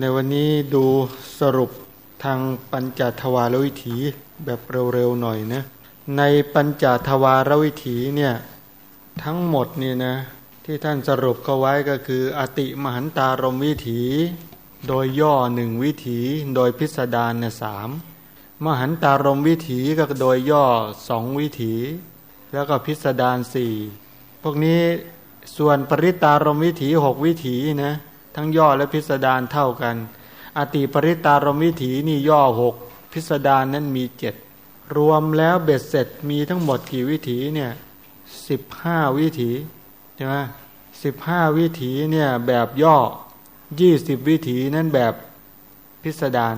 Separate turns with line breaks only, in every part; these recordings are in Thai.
ในวันนี้ดูสรุปทางปัญจทวารวิถีแบบเร็วๆหน่อยนะ ในปัญจทวารวิถีเนี่ยทั้งหมดนี่นะที่ท่านสรุปเขาไว้ก็คือ อติมหันตารมวิถี โดยย่อหนึ่งวิถี โดยพิสดารเนี่ยสามมหันตารมวิถีก็โดยย่อสองวิถี แล้วก็พิสดารสี่พวกนี้ส่วนปริตารมวิถีหกวิถีนะ ทั้งย่อและพิสดารเท่ากัน อติปริตารมวิถีนี่ย่อหกพิสดารนั้นมีเจ็ดรวมแล้วเบ็ดเสร็จมีทั้งหมดกี่วิถีเนี่ยสิบห้าวิถีใช่ไหมสิบห้าวิถีเนี่ยแบบย่อยี่สิบวิถีนั้นแบบพิสดาร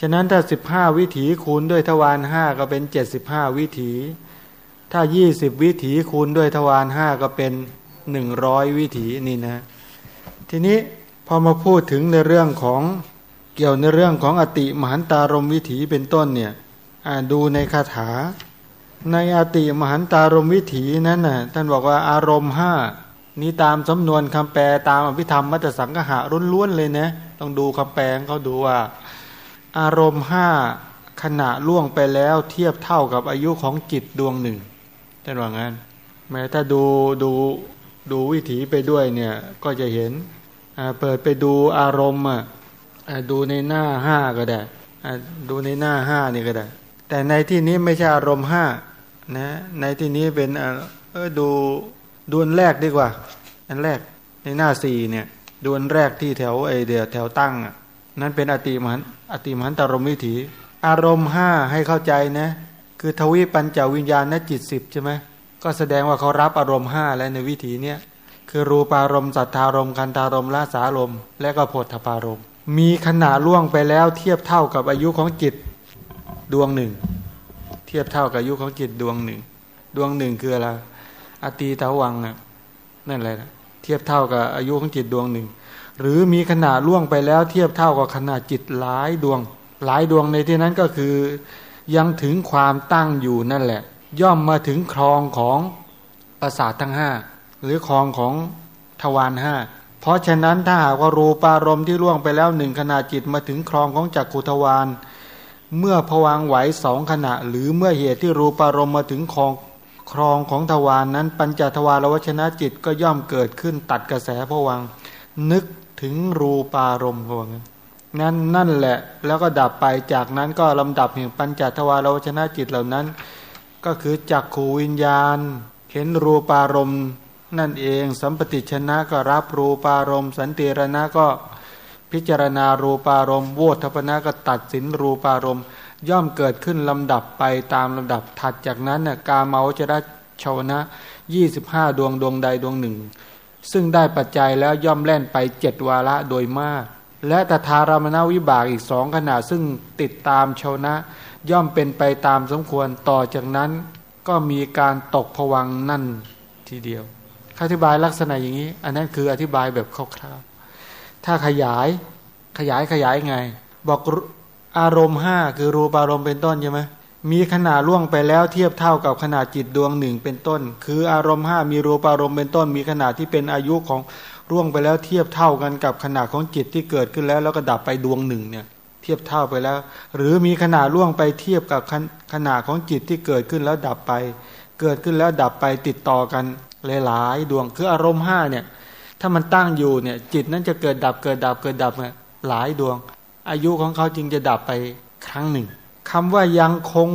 ฉะนั้นถ้าสิบห้าวิถีคูณด้วยทวารห้าก็เป็นเจ็ดสิบห้าวิถี ถ้ายี่สิบวิถีคูณด้วยทวารห้าก็เป็นหนึ่งร้อยวิถีนี่นะ ทีนี้ พอมาพูดถึงในเรื่องของเกี่ยวในเรื่องของอติมหันตารมวิถีเป็นต้นเนี่ยดูในคาถา ในอติมหันตารมวิถีนั้นน่ะท่านบอกว่าอารมณ์ห้านี้ตามสำนวนคำแปลตามอภิธรรมมัตสังกหะล้วนๆเลยนะต้องดูคำแปลเขาดูว่า อารมณ์ห้าขณะล่วงไปแล้วเทียบเท่ากับอายุของจิตดวงหนึ่งท่านว่างั้น แม้ถ้าดูดูดูวิถีไปด้วยเนี่ยก็จะเห็น เปิดไปดูอารมณ์อะดูในหน้าห้าก็ได้ดูในหน้าห้านี่ก็ได้ แต่ในที่นี้ไม่ใช่อารมณ์ห้านะในที่นี้เป็นเออดูดวนแรกดีกว่า อันแรกในหน้าสี่เนี่ยดวนแรกที่แถวไอเดียแถวตั้งนั้นเป็นอติมหันอติมหันตารมวิถี อารมณ์ห้าให้เข้าใจนะคือทวิปัญจวิญญาณนจิตสิบใช่ไหมก็แสดงว่าเขารับอารมณ์ห้าแล้วในวิถีเนี้ย คือรูปารมณ์สัทธารมณ์คันธารมณ์ละสารมณ์และก็โพธพารมณ์ มีขนาดล่วงไปแล้วเทียบเท่ากับอายุของจิตดวงหนึ่ง เทียบเท่ากับอายุของจิตดวงหนึ่ง ดวงหนึ่งคืออะไรอตีตวังอะนั่นแหละเทียบเท่ากับอายุของจิตดวงหนึ่ง หรือมีขนาดล่วงไปแล้วเทียบเท่ากับขนาดจิตหลายดวง หลายดวงในที่นั้นก็คือ ยังถึงความตั้งอยู่นั่นแหละ ย่อมมาถึงครองของประสาททั้งห้า หรือครองของทวารห้าเพราะฉะนั้นถ้าหากว่ารูปารมณ์ที่ล่วงไปแล้วหนึ่งขณะจิตมาถึงครองของจักขุทวารเมื่อผวังไหวสองขณะ หรือเมื่อเหตุที่รูปารมณ์มาถึงครองครองของทวารนนั้น ปัญจทวารวชนะจิตก็ย่อมเกิดขึ้นตัดกระแสผวังนึกถึงรูปารมณ์ผวังนั้นนั่นแหละแล้วก็ดับไปจากนั้นก็ลำดับแห่งปัญจทวารวชนะจิตเหล่านั้น ก็คือจักขูวิญญาณ เห็นรูปารมณ์ นั่นเอง สัมปติชนะก็รับรูปารมณ์ สันติรณะก็พิจารณารูปารมณ์โวทัพนะก็ตัดสินรูปารมณ์ ย่อมเกิดขึ้นลำดับไปตามลำดับถัดจากนั้นน่ยกาเมาจะได้ชาวนะยี่สิบห้าดวงดวงใดดวงหนึ่ง ซึ่งได้ปัจจัยแล้วย่อมแล่นไปเจ็ดวาระโดยมาก และตถารามนาวิบากอีกสองขณะซึ่งติดตามชาวนะ ย่อมเป็นไปตามสมควรต่อจากนั้น ก็มีการตกผวังนั่นทีเดียว อธิบายลักษณะอย่างนี้ อันนั้นคืออธิบายแบบคร่าวๆถ้าขยายขยายขยายไง บอกอารมณ์ห้าคือรูปอารมณ์เป็นต้นใช่ไหมมีขนาดล่วงไปแล้วเทียบเท่ากับขนาดจิตดวงหนึ่งเป็นต้น คืออารมณ์ห้ามีรูปอารมณ์เป็นต้น มีขนาดที่เป็นอายุของร่วงไปแล้วเทียบเท่ากันกับขนาดของจิตที่เกิดขึ้นแล้ว แล้วก็ดับไปดวงหนึ่งเนี่ยเทียบเท่าไปแล้ว หรือมีขนาดล่วงไปเทียบกับขนาดของจิตที่เกิดขึ้นแล้วดับไป เกิดขึ้นแล้วดับไปติดต่อกัน หลายๆดวงคืออารมณ์ห้าเนี่ย ถ้ามันตั้งอยู่เนี่ย จิตนั้นจะเกิดดับเกิดดับเกิดดับหลายดวง อายุของเขาจึงจะดับไปครั้งหนึ่งคำว่ายังคง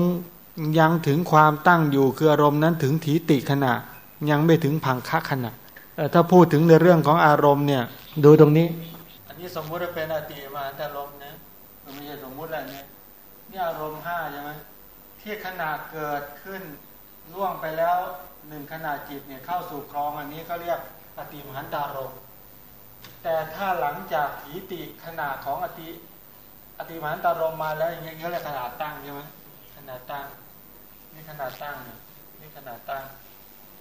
ยังถึงความตั้งอยู่คืออารมณ์นั้นถึงถีติขณะ ยังไม่ถึงพังคะขณะถ้าพูดถึงในเรื่องของอารมณ์เนี่ย ดูตรงนี้ อันนี้สมมุติว่าเป็นอติมาแต่ลมนะมันไม่ใช่สมมุติอะไรเนี่ยนี่อารมณ์ห้าใช่ไหมที่ขณะเกิดขึ้นล่วงไปแล้ว หนึ่งขณะจิตเนี่ยเข้าสู่ครองอันนี้ก็เรียกอติมหันตารมแต่ถ้าหลังจากถีติขนาดของอติอติมหันตารมมาแล้วอย่างเงี้ยเรียกขนาดตั้งใช่ไหมขนาดตั้ง นี่ขนาดตั้งเนี่ยนี่ขนาดตั้ง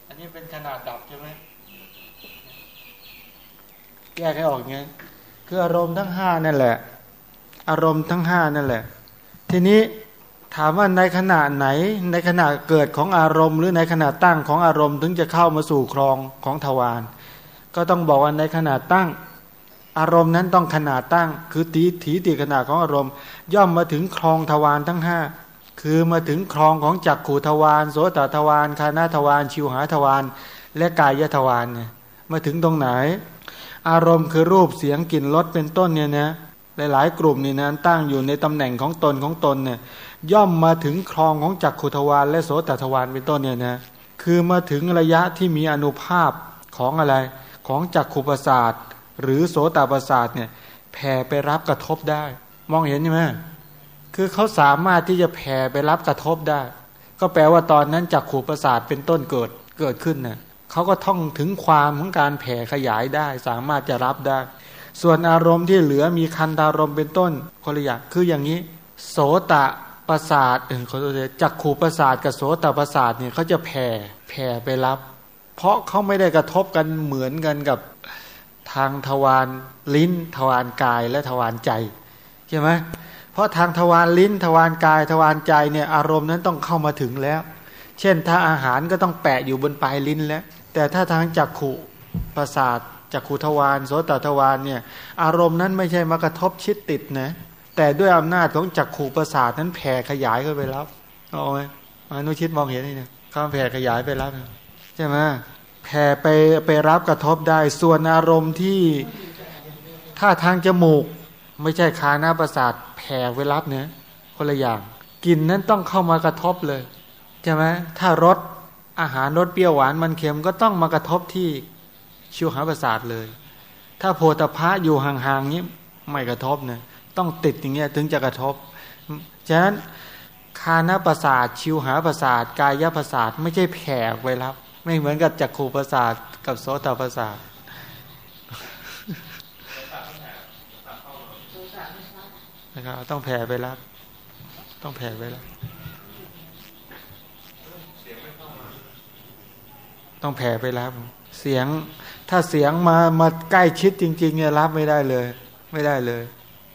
อันนี้เป็นขนาดดับใช่ไหมแยกให้ออกเงี้ยคืออารมณ์ทั้งห้านั่นแหละ อารมณ์ทั้งห้านั่นแหละ ทีนี้ ถามว่าในขณะไหน ในขณะเกิดของอารมณ์ หรือในขณะตั้งของอารมณ์ ถึงจะเข้ามาสู่ครองของทวารก็ต้องบอกว่าในขณะตั้งอารมณ์นั้นต้องขนาดตั้ง คือตีถีติขนาดของอารมณ์ ย่อมมาถึงคลองทวารทั้งห้าคือมาถึงคลองของจักขูทวารโสตทวารคานาทวารชิวหาทวารและกายทวารเนี่ยมาถึงตรงไหน อารมณ์คือรูปเสียงกลิ่นรสเป็นต้นเนี่ยนะหลายๆกลุ่มนี่นะตั้งอยู่ในตำแหน่งของตนของตนเนี่ย ย่อมมาถึงคลองของจักขุทวารและโสตทวารเป็นต้นเนี่ยนะคือมาถึงระยะที่มีอนุภาพของอะไรของจักขุประสาทหรือโสตประสาทเนี่ยแผ่ไปรับกระทบได้ มองเห็นใช่ไหมคือเขาสามารถที่จะแผ่ไปรับกระทบได้ ก็แปลว่าตอนนั้นจักขุประสาทเป็นต้นเกิดเกิดขึ้นเนะ่ยเขาก็ท่องถึงความของการแผ่ขยายได้ สามารถจะรับได้ ส่วนอารมณ์ที่เหลือมีคันธารมณ์เป็นต้นคนละอย่างคืออย่างนี้ โสตะ ประสาทเออเขาจะจักขูประสาทกับโสตประสาทเนี่ยเขาจะแผ่แผ่ไปรับ เพราะเขาไม่ได้กระทบกันเหมือนกันกับทางทวารลิ้น ทวารกายและทวารใจใช่ไหมเพราะทางทวารลิ้น ทวารกาย ทวารใจเนี่ยอารมณ์นั้นต้องเข้ามาถึงแล้ว เช่นถ้าอาหารก็ต้องแปะอยู่บนปลายลิ้นแล้ว แต่ถ้าทางจักขุประสาทจักขุทวารโสตทวารเนี่ยอารมณ์นั้นไม่ใช่มากระทบชิดติดนะ แต่ด้วยอำนาจของจักขู่ประสาทนั้นแผ่ขยายเข้าไปรับเอาไหมอนุชิตมองเห็นนี่เนี่ยข้ามแผ่ขยายไปรับใช่ไหมแผ่ไปไปรับกระทบได้ ส่วนอารมณ์ที่ถ้าทางจมูก ไม่ใช่คาหน้าประสาทแผ่ไปรับเนี่ยคนละอย่างกลิ่นนั้นต้องเข้ามากระทบเลยใช่ไหมถ้ารสอาหารรสเปรี้ยวหวานมันเค็มก็ต้องมากระทบที่ชิวหาประสาทเลย ถ้าโพธพะอยู่ห่างๆนี้ไม่กระทบเนี่ย ต้องติดอย่างเงี้ยถึงจะกระทบ ฉะนั้นคานประสาทชิวหาประสาทกายประสาทไม่ใช่แผ่ไว้รับ ไม่เหมือนกับจักขูประสาทกับโสตประสาทนะครับต้องแผ่ไปรับ ต้องแผ่ไปรับ ต้องแผ่ไปรับ เสียงถ้าเสียงมามาใกล้ชิดจริง ๆ เนี่ยรับไม่ได้เลย ไม่ได้เลย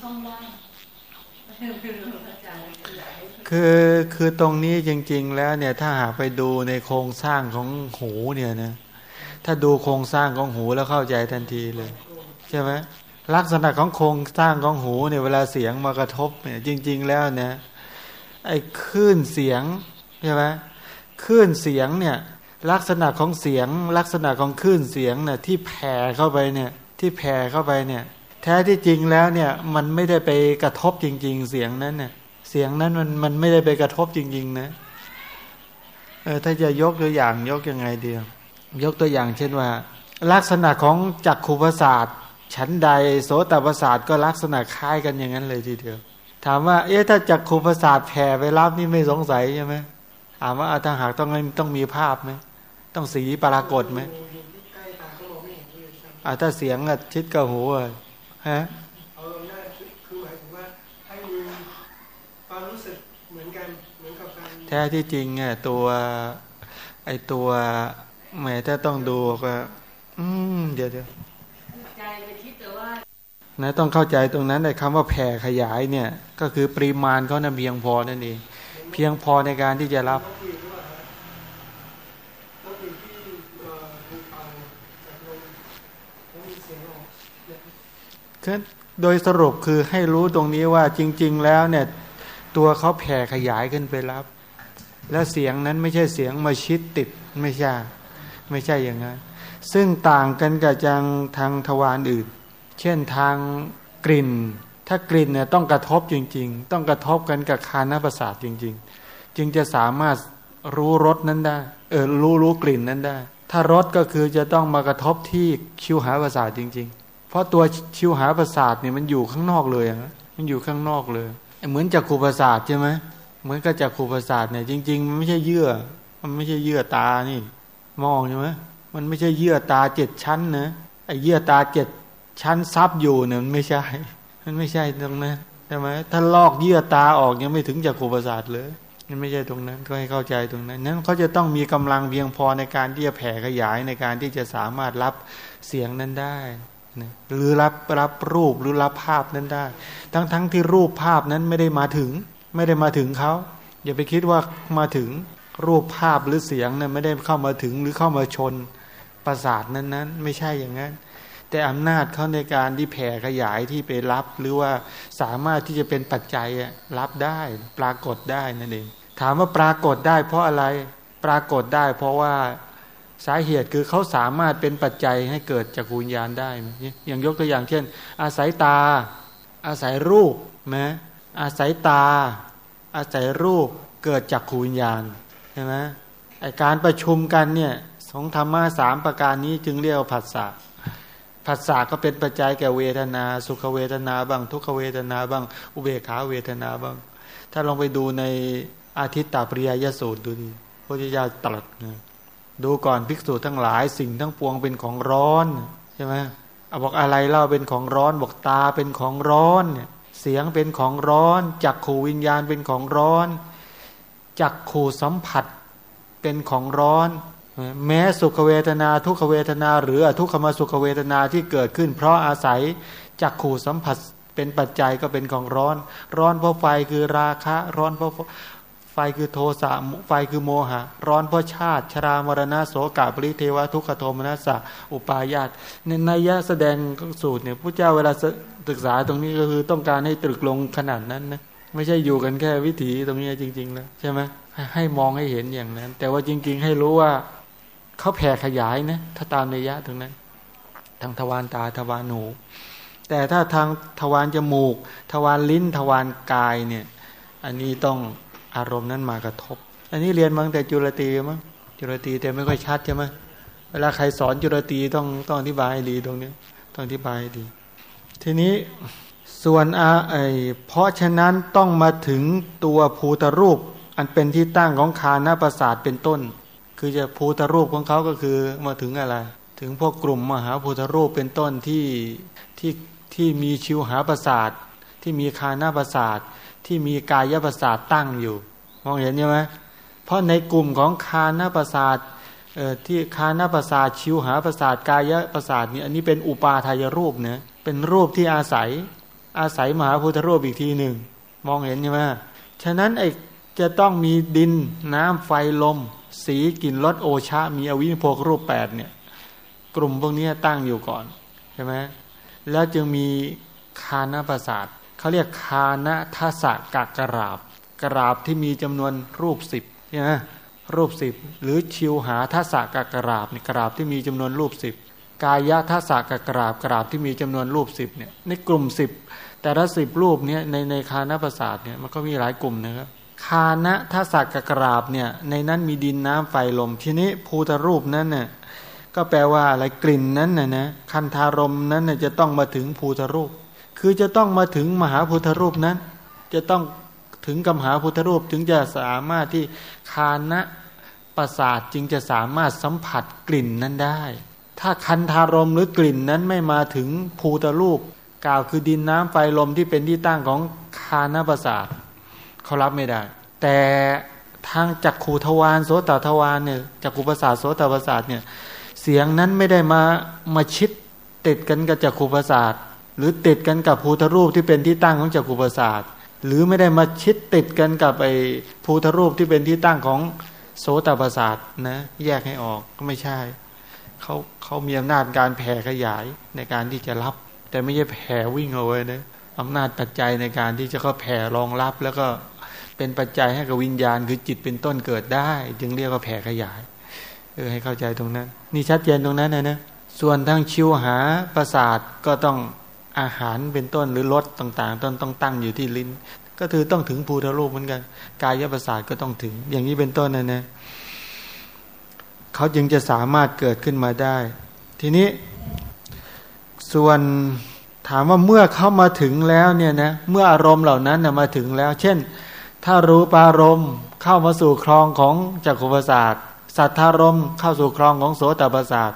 ช่องว่าง
คือคือตรงนี้จริง ๆ แล้วเนี่ยถ้าหากไปดูในโครงสร้างของหูเนี่ยนะถ้าดูโครงสร้างของหูแล้วเข้าใจทันทีเลยใช่ไหมลักษณะของโครงสร้างของหูเนี่ยเวลาเสียงมากระทบเนี่ยจริง ๆ แล้วเนี่ยไอ้คลื่นเสียงใช่ไหมคลื่นเสียงเนี่ย ลักษณะของเสียงลักษณะของคลื่นเสียงเนี่ยที่แผ่เข้าไปเนี่ยที่แผ่เข้าไปเนี่ยแท้ที่จริงแล้วเนี่ยมันไม่ได้ไปกระทบจริง ๆ เสียงนั้นเนี่ยเสียงนั้นมันมันไม่ได้ไปกระทบจริง ๆ นะเออถ้าจะยกตัวอย่างยกยังไงเดียวยกตัวอย่างเช่นว่า ลักษณะของจักขุประสาทชั้นใดโสตประสาทก็ลักษณะคล้ายกันอย่างนั้นเลยทีเดียว ถามว่า เอ๊ะถ้าจักขุประสาทแผ่ไปรับนี่ไม่สงสัยใช่ไหมถามว่าถ้าหากต้องต้องมีภาพไหม ต้องสีปรากฏไหมอ่าถ้าเสียงชิดกับหูฮะเอาหน้าคือหมายถึงว่าให้มีความรู้สึกเหมือนกันเหมือนกับการแท้ที่จริงเนี่ยตัวไอตัวแหมถ้าต้องดูก็อืมเดี๋ยวเดี๋ยวใจไปคิดแต่ว่านะต้องเข้าใจตรงนั้นในคำว่าแผ่ขยายเนี่ย ก็คือปริมาณเขานะ่ะเพียงพอนั่นเองเพียงพอในการที่จะรับ คือโดยสรุปคือให้รู้ตรงนี้ว่าจริง ๆ แล้วเนี่ย ตัวเขาแผ่ขยายขึ้นไปรับ แล้วเสียงนั้นไม่ใช่เสียงมาชิดติดไม่ใช่ ไม่ใช่อย่างนั้น ซึ่งต่างกันกับจังทางทวารอื่น เช่นทางกลิ่น ถ้ากลิ่นเนี่ยต้องกระทบจริง ๆ ต้องกระทบกันกับคานประสาทจริง ๆ จึงจะสามารถรู้รสนั้นได้ เออรู้รู้กลิ่นนั้นได้ ถ้ารสก็คือจะต้องมากระทบที่คิวหาประสาทจริง ๆ เพราะตัวชิวหาประสาทเนี่ยมันอยู่ข้างนอกเลยอะมันอยู่ข้างนอกเลย เหมือนจักขูประสาทใช่ไหมเหมือนกับจักขูประสาทเนี่ยจริง ๆ มันไม่ใช่เยื่อ มันไม่ใช่เยื่อตานี่ มองใช่ไหมมันไม่ใช่เยื่อตาเจ็ดชั้นนะไอ้เยื่อตาเจ็ดชั้นซับอยู่เนี่ยมันไม่ใช่ มันไม่ใช่ตรงนั้นใช่ไหมถ้าลอกเยื่อตาออกยังไม่ถึงจากขูประสาทเลย มันไม่ใช่ตรงนั้นก็ให้เข้าใจตรงนั้นนั้นเขาจะต้องมีกำลังเพียงพอในการที่จะแผ่ขยายในการที่จะสามารถรับเสียงนั้นได้นะหรือรับรับรูปหรือรับภาพนั้นได้ ทั้งทั้งที่รูปภาพนั้นไม่ได้มาถึง ไม่ได้มาถึงเขาอย่าไปคิดว่ามาถึงรูปภาพหรือเสียงเนี่ยไม่ได้เข้ามาถึงหรือเข้ามาชนประสาทนั้นๆ ไม่ใช่อย่างนั้น แต่อำนาจเขาในการที่แผ่ขยายที่ไปรับ หรือว่าสามารถที่จะเป็นปัจจัยรับได้ปรากฏได้นั่นเอง ถามว่าปรากฏได้เพราะอะไรปรากฏได้ เพราะว่าสาเหตุคือเขาสามารถเป็นปัจจัยให้เกิดจักรวิญญาณได้อย่างยกตัวอย่างเช่น อาศัยตา อาศัยรูปไหมอาศัยตา อาศัยรูปเกิดจักรวิญญาณใช่ไหมไอการประชุมกันเนี่ยสองธรรมะสามประการนี้จึงเรียกว่าผัสสะผัสสะก็เป็นปัจจัยแก่เวทนา สุขเวทนาบ้าง ทุกขเวทนาบ้าง อุเบกขาเวทนาบ้าง ถ้าลองไปดูใน อาทิตตปริยยสูตรดูดิพระพุทธเจ้าตรัสนะดูก่อนภิกษุทั้งหลายสิ่งทั้งปวงเป็นของร้อนใช่ไหมเอาบอกอะไรเล่าเป็นของร้อนบอกตาเป็นของร้อนเนี่ยเสียงเป็นของร้อน จักขูวิญญาณเป็นของร้อน จักขูสัมผัสเป็นของร้อน แม้สุขเวทนาทุกขเวทนา หรือทุกขมสุขเวทนาที่เกิดขึ้น เพราะอาศัยจักขูสัมผัสเป็นปัจจัยก็เป็นของร้อน ร้อนเพราะไฟคือราคะ ร้อนเพราะ ฟคือโทสะไฟคือโมหะ ร้อนเพราะชาติ ชรามรณะโสกาปริเทวะทุกขโทมนัสสะอุปายาตในนัยยะแสดงสูตรเนี่ยพระเจ้าเวลาศึกษาตรงนี้ก็คือต้องการให้ตรึกลงขนาดนั้นนะไม่ใช่อยู่กันแค่วิถีตรงนี้จริงๆแล้วใช่ไหมให้มองให้เห็นอย่างนั้น แต่ว่าจริง ๆ ให้รู้ว่าเขาแผ่ขยายนะถ้าตามนัยยะตรงนั้น ทางทวารตาทวารหูแต่ถ้าทางทวารจมูก ทวารลิ้นทวารกายเนี่ย อันนี้ต้อง อารมณ์นั้นมากระทบ อันนี้เรียนมั้งแต่จุลตีมั้งจุลตีแต่ไม่ค่อยชัดใช่ไหมเวลาใครสอนจุลตีต้องต้องอธิบายดีตรงนี้ต้องอธิบายดี ทีนี้ส่วนอาไอเพราะฉะนั้นต้องมาถึงตัวภูตรูป อันเป็นที่ตั้งของคานาประสาทเป็นต้น คือจะภูตรูปของเขาก็คือมาถึงอะไร ถึงพวกกลุ่มมหาภูตรูปเป็นต้นที่ที่ที่มีชิวหาประสาทที่มีคานาประสาท ที่มีกายประสาทตั้งอยู่ มองเห็นใช่ไหมเพราะในกลุ่มของคานาประสาทที่คานาประสาทชิวหาประสาทกายประสาทนี่อันนี้เป็นอุปาทายรูปเนะเป็นรูปที่อาศัยอาศัยมหาพุทธรูปอีกทีหนึ่งมองเห็นใช่ไหมฉะนั้นไอจะต้องมีดินน้ำไฟลม สีกลิ่นรสโอชามีอวินโพกรูปแปดเนี่ยกลุ่มพวกนี้ตั้งอยู่ก่อนใช่ไหมแล้วจึงมีคานาประสาท เขาเรียกคานะทัศกะกราบ กราบที่มีจำนวนรูปสิบใช่ไหมรูปสิบหรือชิวหาทัศกะกราบนี่กราบที่มีจำนวนรูปสิบกายะทัศกะกราบกราบที่มีจำนวนรูปสิบเนี่ยในกลุ่มสิบแต่ละสิบรูปเนี่ยในในคานะประสาทเนี่ยมันก็มีหลายกลุ่มนะครับคานะทัศกะกราบเนี่ยในนั้นมีดินน้ำไฟลมทีนี้ภูตรูปนั้นเนี่ยก็แปลว่าอะไรกลิ่นนั้นน่ะนะคันธารมนั้นน่ยจะต้องมาถึงภูตรูป คือจะต้องมาถึงมหาพุทธรูปนั้น จะต้องถึงกำหาพุทธรูปถึงจะสามารถที่คานะประสาทจึงจะสามารถสัมผัสกลิ่นนั้นได้ ถ้าคันธารมหรือกลิ่นนั้นไม่มาถึงภูตรูปกล่าวคือดินน้ำไฟลมที่เป็นที่ตั้งของคานะประสาทเขารับไม่ได้ แต่ทางจักขูทวารโสตทวารเนี่ยจักขูประสาทโสตประสาทเนี่ยเสียงนั้นไม่ได้มามาชิดติดกันกับจักขูประสาท หรือติดกันกับภูทรูปที่เป็นที่ตั้งของจักรุปศาสตร์หรือไม่ได้มาชิดติดกันกับไอ้ภูทรูปที่เป็นที่ตั้งของโสตประสาทนะแยกให้ออกก็ไม่ใช่เขาเขามีอำนาจการแผ่ขยายในการที่จะรับ แต่ไม่ใช่แผ่วิ่งเอาไว้นะอำนาจปัจจัยในการที่จะเขาแผ่รองรับ แล้วก็เป็นปัจจัยให้กับวิญญาณคือจิตเป็นต้นเกิดได้ จึงเรียกว่าแผ่ขยายเออให้เข้าใจตรงนั้น นี่ชัดเจนตรงนั้นนะนะส่วนทางชิวหาประสาทก็ต้อง อาหารเป็นต้นหรือรสต่าง ๆ ต้นต้องตั้งอยู่ที่ลิ้น ก็คือต้องถึงภูทะรูปเหมือนกัน กายประสาทก็ต้องถึง อย่างนี้เป็นต้นนะนะเขาจึงจะสามารถเกิดขึ้นมาได้ ทีนี้ ส่วนถามว่าเมื่อเข้ามาถึงแล้วเนี่ยนะเมื่ออารมณ์เหล่านั้นนะมาถึงแล้ว เช่น ถ้ารู้ปารมณ์เข้ามาสู่ครองของจักขุประสาทสัทธารมเข้าสู่ครองของโสตประสาท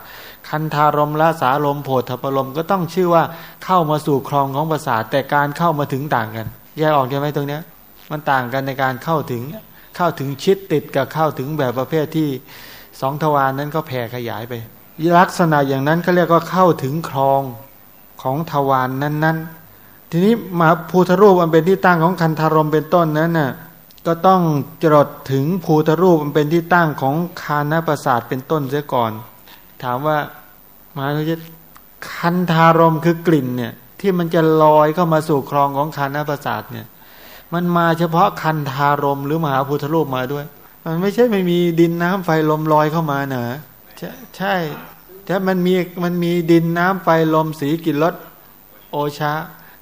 คันธารมละสารมโพธพลมก็ต้องชื่อว่าเข้ามาสู่ครองของประสาทแต่การเข้ามาถึงต่างกัน แยกออกใช่ไหมตรงเนี้ย มันต่างกันในการเข้าถึงเข้าถึงชิดติดกับเข้าถึงแบบประเภทที่สองทวารนั้นก็แผ่ขยายไปลักษณะอย่างนั้นเขาเรียกว่าเข้าถึงครองของทวารนนั้น ๆ ทีนี้มาภูทรูปมันเป็นที่ตั้งของคันธารมเป็นต้นนั้นน่ะก็ต้องจรดถึงภูทรูปมันเป็นที่ตั้งของคานประสาทเป็นต้นเสียก่อน ถามว่ามาจะคันธารมคือกลิ่นเนี่ย ที่มันจะลอยเข้ามาสู่ครองของคานประสาทเนี่ย มันมาเฉพาะคันธารมหรือมหาพุทธรูปมาด้วย มันไม่ใช่ไม่มีดินน้ำไฟลมลอยเข้ามาเนอะใช่ใช่ถ้ามันมีมันมีดินน้ำไฟลมสีกลิ่นรสโอชา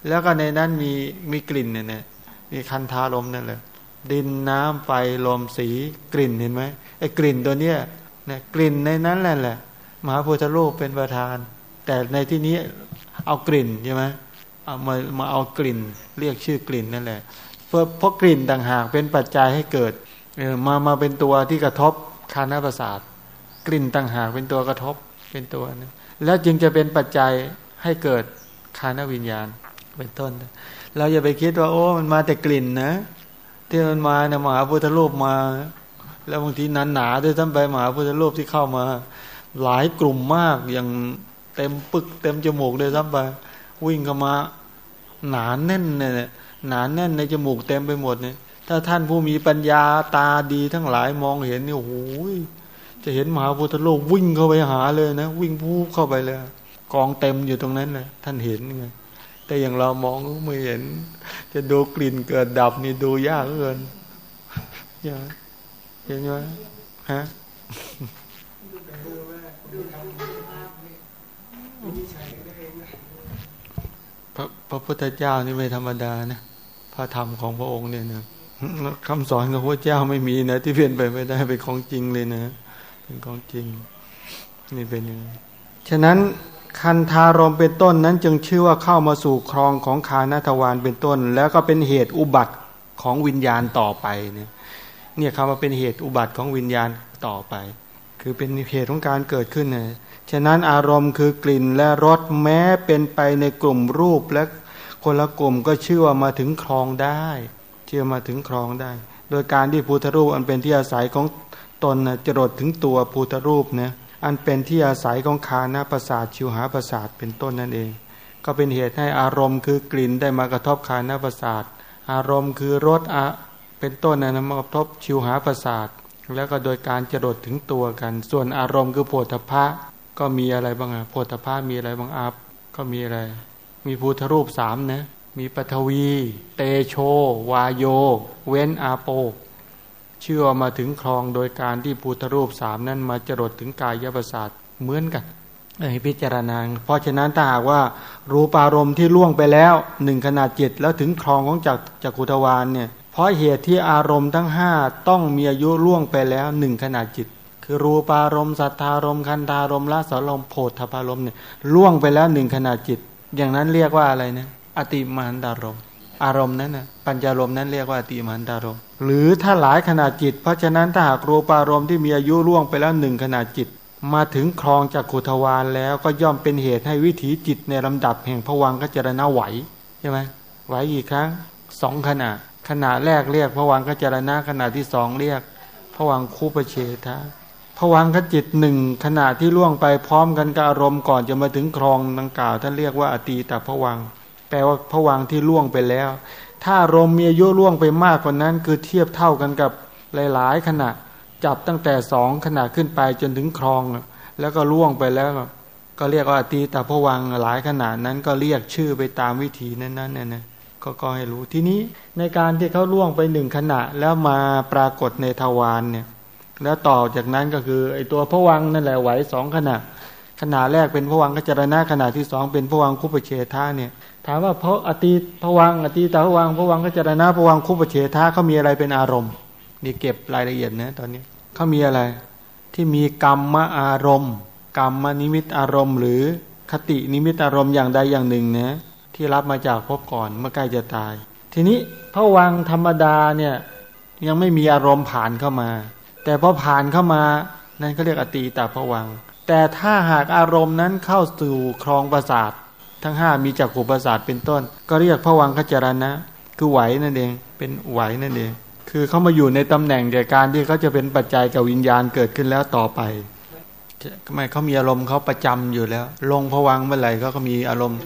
แล้วก็ในนั้นมีมีกลิ่นเนี่ยมีคันธารมนั่นเลยดินน้ำไฟลมสีกลิ่นเห็นไหมไอ้กลิ่นตัวเนี้ยเนี่ยกลิ่นในนั้นแหละแหละ มหาพุทธรูปเป็นประธาน แต่ในที่นี้เอากลิ่นใช่ไหมเอามามาเอากลิ่น เรียกชื่อกลิ่นนั่นแหละเพราะเพราะกลิ่นต่างหากเป็นปัจจัยให้เกิดเออมามาเป็นตัวที่กระทบคานาประสาทกลิ่นต่างหากเป็นตัวกระทบเป็นตัวนะแล้วจึงจะเป็นปัจจัยให้เกิดคานวิญญาณเป็นต้น เราอย่าไปคิดว่า โอ้มันมาแต่กลิ่นนะที่มันมาเนี่ยมหาพุทธรูปมา แล้วบางทีนั้นหนาด้วยทั้งไปมหาพุทธรูปที่เข้ามา หลายกลุ่มมากอย่างเต็มปึกเต็มจมูกเลยซ้ำไปวิ่งเข้ามาหนาแน่นเนี่ยหนาแน่นในจมูกเต็มไปหมดเนี่ย ถ้าท่านผู้มีปัญญาตาดีทั้งหลายมองเห็นนี่โอ้โหจะเห็นมหาพุทธโลกวิ่งเข้าไปหาเลยนะ วิ่งพูเข้าไปเลย กองเต็มอยู่ตรงนั้นนะท่านเห็นไงแต่อย่างเรามองไม่เห็น จะดูกลิ่นเกิดดับนี่ดูยากเกินเห็นไหมฮะ พระพระพุทธเจ้านี่ไม่ธรรมดานะพระธรรมของพระองค์เนี่ยนะคำสอนของพระเจ้าไม่มีนะ ที่เพี้ยนไปไม่ได้เป็นของจริงเลยนะ เป็นของจริง นี่เป็นอย่างฉะนั้นคันธารมเป็นต้นนั้นจึงชื่อว่าเข้ามาสู่ครองของคานาทวารเป็นต้น แล้วก็เป็นเหตุอุบัติของวิญญาณต่อไปเนี่ยเนี่ยคำว่าเป็นเหตุอุบัติของวิญญาณต่อไป คือเป็นเหตุของการเกิดขึ้นนะฉะนั้นอารมณ์คือกลิ่นและรสแม้เป็นไปในกลุ่มรูปและคนละกลุ่มก็เชื่อว่ามาถึงครองได้เชื่อมาถึงครองได้ โดยการที่พุทธรูปอันเป็นที่อาศัยของตนนะจรดถึงตัวพุทธรูปนะอันเป็นที่อาศัยของคานาประสาทชิวหาประสาทเป็นต้นนั่นเอง ก็เป็นเหตุให้อารมณ์คือกลิ่นได้มากระทบคานาประสาทอารมณ์คือรสอะเป็นต้นนั้นมากระทบชิวหาประสาท แล้วก็โดยการจรดถึงตัวกัน ส่วนอารมณ์คือโพธพะก็มีอะไรบ้างอะโพธพะมีอะไรบ้างอับก็มีอะไร มีพุทธรูปสามนะมีปฐวี เตโช วาโย เว้นอาโป เชื่อมาถึงคลองโดยการที่พุทธรูปสามนั้นมาจรดถึงกายประสาทเหมือนกันให้พิจารณา เพราะฉะนั้นถ้าหากว่า รูปารมณ์ที่ล่วงไปแล้วหนึ่งขนาดจิตแล้วถึงคลองของจักจักขุทวานเนี่ย เพราะเหตุที่อารมณ์ทั้งห้าต้องมีอายุล่วงไปแล้วหนึ่งขนาดจิต คือรูปารมณ์สัทธารมณ์คันธารมณ์ละสารมโพธพารมณ์เนี่ยล่วงไปแล้วหนึ่งขนาดจิต อย่างนั้นเรียกว่าอะไรนะอติมันดารมณ์อารมณ์นั้นนะปัญจารมณ์นั้นเรียกว่าอติมันดารมณ์หรือถ้าหลายขนาดจิต เพราะฉะนั้นถ้าหากรูปารมณ์ที่มีอายุล่วงไปแล้วหนึ่งขนาดจิต มาถึงครองจากขุทวานแล้วก็ย่อมเป็นเหตุให้วิถีจิตในลำดับแห่งผวังก็จะระไหวใช่ไหมไหวอีกครั้งสองขนาด ขนาดแรกเรียกผวังก็จรณะขนาดที่สองเรียกผวังคู่ประเชทะผวังขจิตหนึ่งขณะที่ล่วงไปพร้อมกันกับอารมณ์ก่อนจะมาถึงครองดังกล่าวท่านเรียกว่าอตีตผวังแปลว่าผวังที่ล่วงไปแล้ว ถ้าอารมณ์มีอายุล่วงไปมากกว่านั้น คือเทียบเท่ากันกับหลาย ๆ ขณะจับตั้งแต่สองขณะขึ้นไปจนถึงครอง แล้วก็ล่วงไปแล้ว ก็เรียกว่าอตีตผวังหลายขนาดนั้นก็เรียกชื่อไปตามวิธีนั้นๆเนี่ยนะ ก็ก็ให้รู้ทีนี้ในการที่เขาล่วงไปหนึ่งขณะ แล้วมาปรากฏในทวารเนี่ย แล้วต่อจากนั้นก็คือไอตัวผวังนั่นแหละไหวสองขณะ ขณะแรกเป็นผวังกัจจรณะขณะที่สองเป็นผวังคุปเชธาเนี่ยถามว่าเพราะอตีผวังอตีตาผวังผวังกัจรณะผวังคุปเชธาเขามีอะไรเป็นอารมณ์นี่เก็บรายละเอียดนะตอนนี้เขามีอะไรที่มีกรรมอารมณ์ กรรมนิมิตอารมณ์ หรือคตินิมิตอารมณ์อย่างใดอย่างหนึ่งนะ ที่รับมาจากพบก่อนเมื่อใกล้จะตาย ทีนี้พระวังธรรมดาเนี่ยยังไม่มีอารมณ์ผ่านเข้ามา แต่พอผ่านเข้ามานั่นเขาเรียกอตีตาผวัง แต่ถ้าหากอารมณ์นั้นเข้าสู่ครองประสาท ทั้งห้ามีจักขุประสาทเป็นต้น ก็เรียกผวังขจรณะคือไหวนั่นเอง เป็นไหวนั่นเอง คือเข้ามาอยู่ในตำแหน่งเดียการที่เขาจะเป็นปัจจัยกับวิญญาณเกิดขึ้นแล้วต่อไปทำไมเขามีอารมณ์เขาประจำอยู่แล้ว ลงผวังเมื่อไหร่เขาก็มีอารมณ์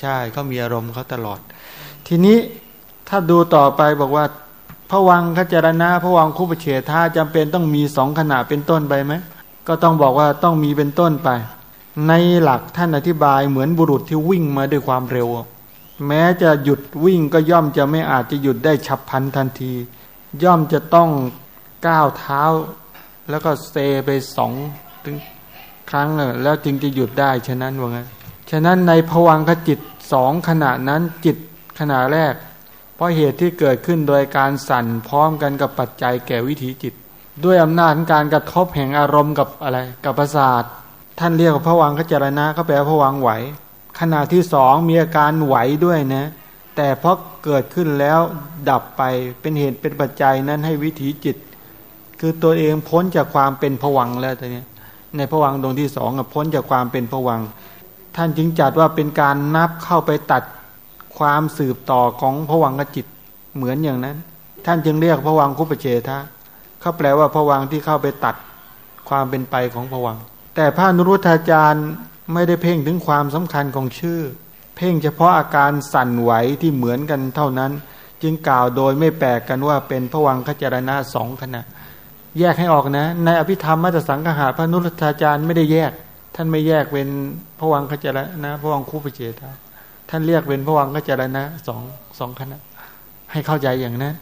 ใช่เขามีอารมณ์เขาตลอด ทีนี้ถ้าดูต่อไปบอกว่าผวังขจรณะผวังคู่ประเฉทาจำเป็นต้องมีสองขณะเป็นต้นไปไหมก็ต้องบอกว่าต้องมีเป็นต้นไป ในหลักท่านอธิบายเหมือนบุรุษที่วิ่งมาด้วยความเร็ว แม้จะหยุดวิ่งก็ย่อมจะไม่อาจจะหยุดได้ฉับพลันทันที ย่อมจะต้องก้าวเท้า แล้วก็เซไปสองถึงครั้งแล้วจึงจะหยุดได้ฉะนั้นว่างั้น ฉะนั้นในผวังขจิตสองขณะนั้นจิตขณะแรก เพราะเหตุที่เกิดขึ้นโดยการสั่นพร้อมกันกับปัจจัยแก่วิถีจิต ด้วยอำนาจการกระทบแห่งอารมณ์กับอะไรกับประสาทท่านเรียกว่าผวังขจรณะก็แปลผวังไหว ขณะที่สองมีอาการไหวด้วยนะ แต่เพราะเกิดขึ้นแล้วดับไปเป็นเหตุเป็นปัจจัยนั้นให้วิถีจิต คือตัวเองพ้นจากความเป็นผวังแล้วตอนนี้ในผวังดวงที่สองพ้นจากความเป็นผวัง ท่านจึงจัดว่าเป็นการนับเข้าไปตัดความสืบต่อของผวังกจิตเหมือนอย่างนั้น ท่านจึงเรียกผวังคุปเชทะเขาแปลว่าผวังที่เข้าไปตัดความเป็นไปของผวัง แต่พระนุรุธาจารย์ไม่ได้เพ่งถึงความสำคัญของชื่อ เพ่งเฉพาะอาการสั่นไหวที่เหมือนกันเท่านั้น จึงกล่าวโดยไม่แปลกกันว่าเป็นผวังขจรณะสองขณะ แยกให้ออกนะ ในอภิธรรมมัตสังกหาพระนุรุธาจารย์ไม่ได้แยก ท่านไม่แยกเป็นผวังขจรณะผวังคู่ปเจตาท่านเรียกเป็นผวังขจรณะสองสองขณะ ให้เข้าใจอย่างนั้น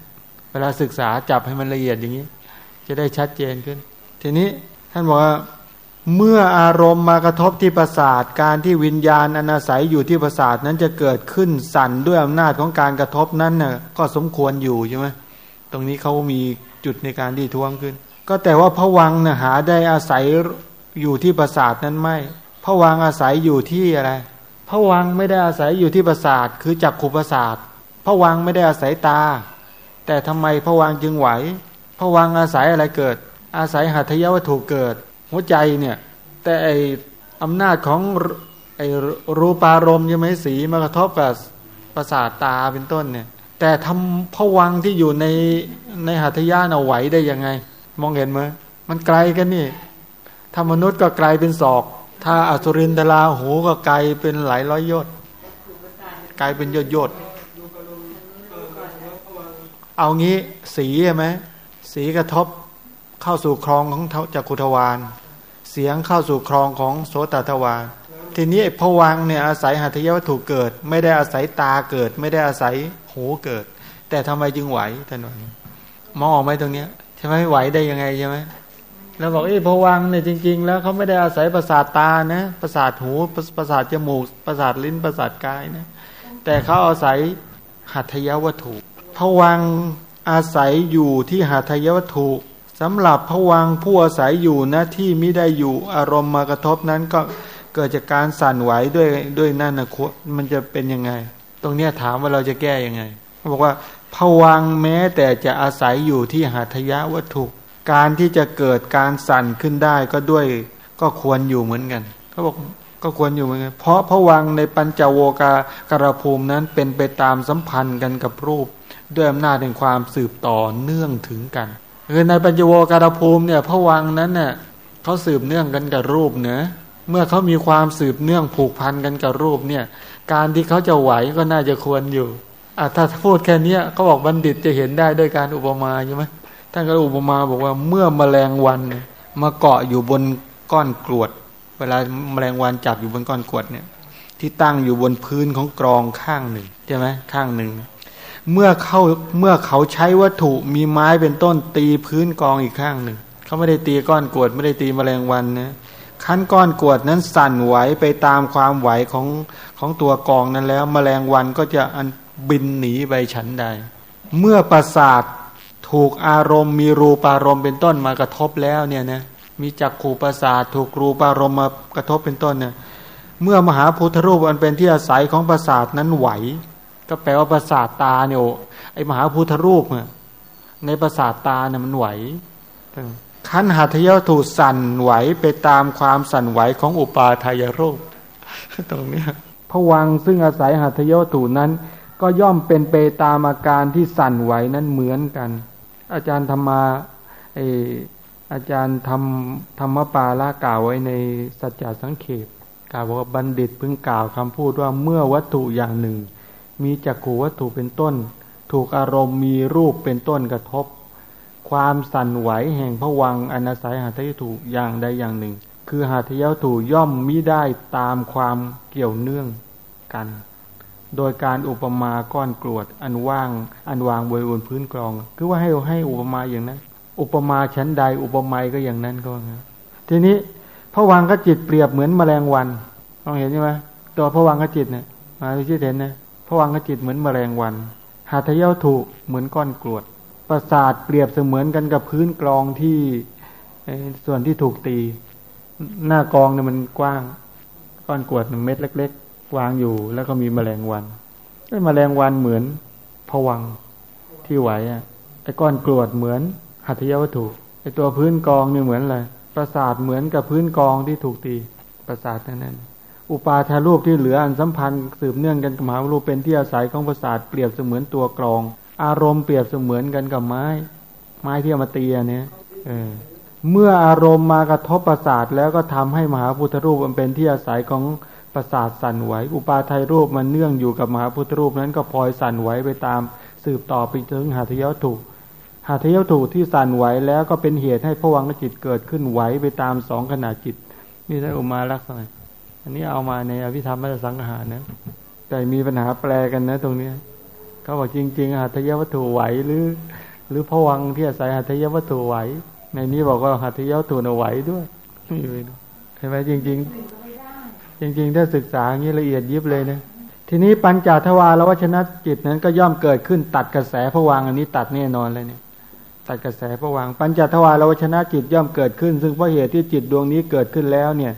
เวลาศึกษาจับให้มันละเอียดอย่างนี้ จะได้ชัดเจนขึ้น ทีนี้ท่านบอกว่าเมื่ออารมณ์มากระทบที่ประสาทการที่วิญญาณอนาศัยอยู่ที่ประสาทนั้นจะเกิดขึ้นสั่นด้วยอำนาจของการกระทบนั้นน่ะก็สมควรอยู่ใช่ไหมตรงนี้เขามีจุดในการที่ทวงขึ้น ก็แต่ว่าพระวังน่ะหาได้อาศัย อยู่ที่ประสาทนั้นไม่พระวังอาศัยอยู่ที่อะไรพระวังไม่ได้อาศัยอยู่ที่ประสาทคือจักขุประสาทพระวังไม่ได้อาศัยตา แต่ทำไมพระวังจึงไหวผวังอาศัยอะไรเกิด อาศัยหัตถยวัตถุเกิด หัวใจเนี่ยแต่ไออำนาจของไอรูปารมณ์ยังไม่สีมากระทบกับประสาทตาเป็นต้นเนี่ยแต่ทำผวังที่อยู่ในในหัตถยาเอาไหวได้ยังไง มองเห็นไหมมันไกลกันนี่ ถ้ามนุษย์ก็กลายเป็นศอก ถ้าอสุรินทราหูก็กลายเป็นหลายร้อยยอดกลเป็นยอดยอดเอางี้สีใช่ไหมสีกระทบเข้าสู่ครองของจักขุทวารเสียงเข้าสู่ครองของโสตทวารทีนี้ผวังเนี่ยอาศัยหัตถยวัตถุเกิด ไม่ได้อาศัยตาเกิด ไม่ได้อาศัยหูเกิด แต่ทำไมจึงไหวท่านว่ามองออกไหมตรงเนี้ยใช่ไหมไหวได้ยังไงใช่ไหม เราบอกเอ้ผวังเนี่ยจริง ๆ แล้วเขาไม่ได้อาศัยประสาทตานะประสาทหูประสาทจมูก ประสาทลิ้นประสาทกายนะแต่เขาอาศัยหัตถยวัตถุผวังอาศัยอยู่ที่หาทายวัตถุสำหรับผวังผู้อาศัยอยู่นะที่ไม่ได้อยู่อารมณ์มากระทบนั้นก็เกิดจากการสั่นไหวด้วยด้วยนั่นนะมันจะเป็นยังไง ตรงเนี้ถามว่าเราจะแก้ยังไงเขาบอกว่าผวังแม้แต่จะอาศัยอยู่ที่หาทยวัตถุ การที่จะเกิดการสั่นขึ้นได้ก็ด้วยก็ควรอยู่เหมือนกันเขาบอกก็ควรอยู่เหมือนกันเพราะผวังในปัญจโวกากระภูมินั้นเป็นไปตามสัมพันธ์กันกับรูป ด้วยอำนาจแห่งความสืบต่อเนื่องถึงกันคือในปัญจโวการภูมิเนี่ยพระวังนั้นเนี่ยเขาสืบเนื่องกันกับรูปเนะเมื่อเขามีความสืบเนื่องผูกพันกันกับรูปเนี่ย การที่เขาจะไหวก็น่าจะควรอยู่อะถ้าพูดแค่นี้เขาบอกบัณฑิตจะเห็นได้ด้วยการอุปมาใช่ไหม ท่านก็อุปมาบอกว่าเมื่อมแมลงวันมาเกาะอยู่บนก้อนกรวด เวลาแมลงวันจับอยู่บนก้อนกรวดเนี่ย ที่ตั้งอยู่บนพื้นของกรองข้างหนึ่งใช่ไหมข้างหนึ่ง เมื่อเข้าเมื่อเขาใช้วัตถุมีไม้เป็นต้นตีพื้นกรองอีกข้างหนึ่งเขาไม่ได้ตีก้อนกรวด ไม่ได้ตีแมลงวันนะขั้นก้อนกวดนั้นสั่นไหวไปตามความไหวของของตัวกองนั้นแล้วแมลงวันก็จะอันบินหนีไปฉันใด เมื่อประสาท ถูกอารมณ์มีรูปารมณ์เป็นต้นมากระทบแล้วเนี่ยนะมีจักขู่ประสาทถูกรูปารมณ์มากระทบเป็นต้นเนี่ยเมื่อมหาพุทธรูปอันเป็นที่อาศัยของประสาทนั้นไหว ก็แปลว่าประสาทตาเนี่ยไอมหาพุทธรูปเนี่ยในประสาทตาเนี่ยมันไหวขันหัตถยวัตถุสั่นไหวไปตามความสั่นไหวของอุปาทายโรคตรงนี้ผวังซึ่งอาศัยหัตถยถุนั้น ก็ย่อมเป็นไปตามอาการที่สั่นไหวนั้นเหมือนกัน อาจารย์ธรรมาเออาจารย์ทำธรรมปาละกล่าวไว้ในสัจจสังเขปกล่าวว่าบัณฑิตพึงกล่าวคำพูดว่าเมื่อวัตถุอย่างหนึ่ง มีจักขูวัตถุเป็นต้น ถูกอารมณ์มีรูปเป็นต้นกระทบ ความสั่นไหวแห่งพวังอนาศัยหัตถยถูกอย่างใดอย่างหนึ่ง คือหัตถยถูย่อมมิได้ตามความเกี่ยวเนื่องกัน โดยการอุปมาก้อนกรวด อันว่างอันวางบนบนพื้นกรอง คือว่าให้ให้อุปมาอย่างนั้น อุปมาชั้นใดอุปไมยก็อย่างนั้นก็งั้นทีนี้พระวังกจิตเปรียบเหมือนแมลงวันลองเห็นใช่ไหมตัวพระวังกจิตเนี่ยมาดูที่เห็นนะพระวังกจิตเหมือนแมลงวันหาทะเยาถูกเหมือนก้อนกรวด ประสาทเปรียบเสมือนกันกับพื้นกรองที่ส่วนที่ถูกตี หน้ากองเนี่ยมันกว้าง ก้อนกรวดหนึ่งเม็ดเล็ก วางอยู่ แล้วก็มีแมลงวันไอ้แมลงวันเหมือนผวังที่ไหวอะไอ้ก้อนกรวดเหมือนหัตถยวัตถุไอตัวพื้นกองนี่เหมือนอะไร ประสาทเหมือนกับพื้นกองที่ถูกตี ประสาทนั้นอุปาทารูปที่เหลืออันสัมพันธ์สืบเนื่องกันกับมหารูปเป็นที่อาศัยของประสาทเปรียบเสมือนตัวกรอง อารมณ์เปรียบเสมือนกันกับไม้ ไม้ที่เอามาตีเนี่ยเออเมื่ออารมณ์มากระทบประสาทแล้วก็ทำให้มหาพุทธรูปมันเป็นที่อาศัยของ ประสาทสั่นไหว อุปาทายรูปมันเนื่องอยู่กับมหาพุทธรูปนั้นก็พลอยสั่นไหวไปตามสืบต่อไปถึงหัตถยวัตถุหาทยถูที่สั่นไหวแล้วก็เป็นเหตุให้ผวังจิตเกิดขึ้นไหวไปตามสองขนาดจิต นี่ท่านอุมาลักษณะอันนี้เอามาในอภิธรรมมัตสังหารนะ แต่มีปัญหาแปลกันนะ ตรงนี้เขาบอกจริงๆหัตถยวัตถุไหวหรือ หรือผวังที่อาศัยหัตถยวัตถุไหว ในนี้บอกว่าหัตถยวัตถุไหวด้วยนี่เลยเห็นไหมจริง ๆ จริงๆ ถ้าศึกษาอย่างนี้ละเอียดยิบเลยนะทีนี้ปัญจทวารวชนะจิตนั้นก็ย่อมเกิดขึ้นตัดกระแสผวังอันนี้ตัดแน่นอนเลยเนี่ยตัดกระแสผวังปัญจทวารวชนะจิตย่อมเกิดขึ้น ซึ่งเพราะเหตุที่จิตดวงนี้เกิดขึ้นแล้วเนี่ย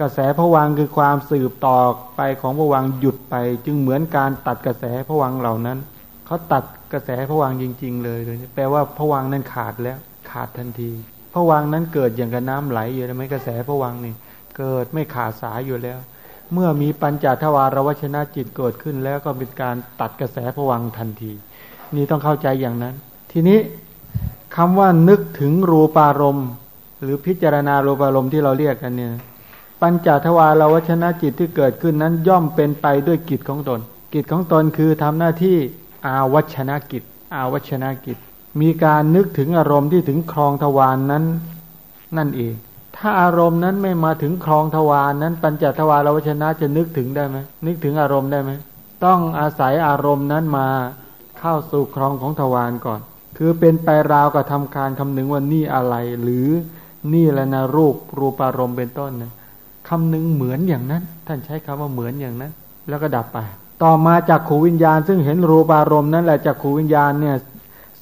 กระแสผวังคือความสืบต่อไปของผวังหยุดไป จึงเหมือนการตัดกระแสผวังเหล่านั้นเขาตัดกระแสผวังจริง ๆ เลยเลยแปลว่าผวังนั้นขาดแล้วขาดทันทีผวังนั้นเกิดอย่างกับน้ำไหลอยู่แล้วไมกระแสผวังนี่ เกิดไม่ขาดสายอยู่แล้ว เมื่อมีปัญจทวารวชนะจิตเกิดขึ้นแล้วก็เป็นการตัดกระแสผวังทันที นี่ต้องเข้าใจอย่างนั้น ทีนี้คำว่านึกถึงรูปารมณ์หรือพิจารณารูปารมณ์ที่เราเรียกกันเนี่ย ปัญจทวารวัชนะจิตที่เกิดขึ้นนั้นย่อมเป็นไปด้วยกิจของตน กิจของตนคือทำหน้าที่อาวัชนะกิจ อาวัชนะกิจ มีการนึกถึงอารมณ์ที่ถึงครองทวารนนั้นนั่นเอง ถ้าอารมณ์นั้นไม่มาถึงครองทวารนนั้น ปัญจทวารวชนะจะนึกถึงได้ไหมนึกถึงอารมณ์ได้ไหมต้องอาศัยอารมณ์นั้นมาเข้าสู่ครองของทวารก่อน คือเป็นไปราวกับทำการคำนึงว่านี่อะไร หรือนี่แหละนะรูปรูปารมณ์เป็นต้นนะคำนึงเหมือนอย่างนั้น ท่านใช้คำว่าเหมือนอย่างนั้น แล้วก็ดับไป ต่อมาจากขูวิญญาณ ซึ่งเห็นรูปารมณ์นั่นแหละจากขูวิญญาณเนี่ย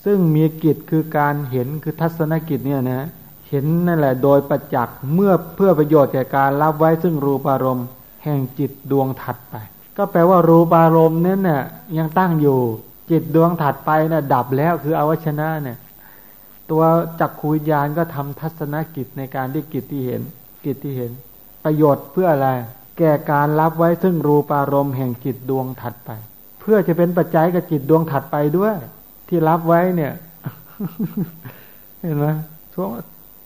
ซึ่งมีกิจคือการเห็นคือทัศนกิจเนี่ยนะ ห็นนั่นแหละโดยประจักษ์เมื่อเพื่อประโยชน์แก่การรับไว้ซึ่งรูปารมณ์แห่งจิตดวงถัดไป ก็แปลว่ารูปารมณ์นั้นเนี่ยยังตั้งอยู่ จิตดวงถัดไปนะ่ะดับแล้วคืออวชนะเนี่ย ตัวจักขูวิญญาณก็ทำทัศนกิจในการที่กิจที่เห็น กิจที่เห็น ประโยชน์เพื่ออะไร แก่การรับไว้ซึ่งรูปารมณ์แห่งจิตดวงถัดไป เพื่อจะเป็นปัจจัยกับจิตดวงถัดไปด้วย ที่รับไว้เนี่ย เห็นไหมช่วง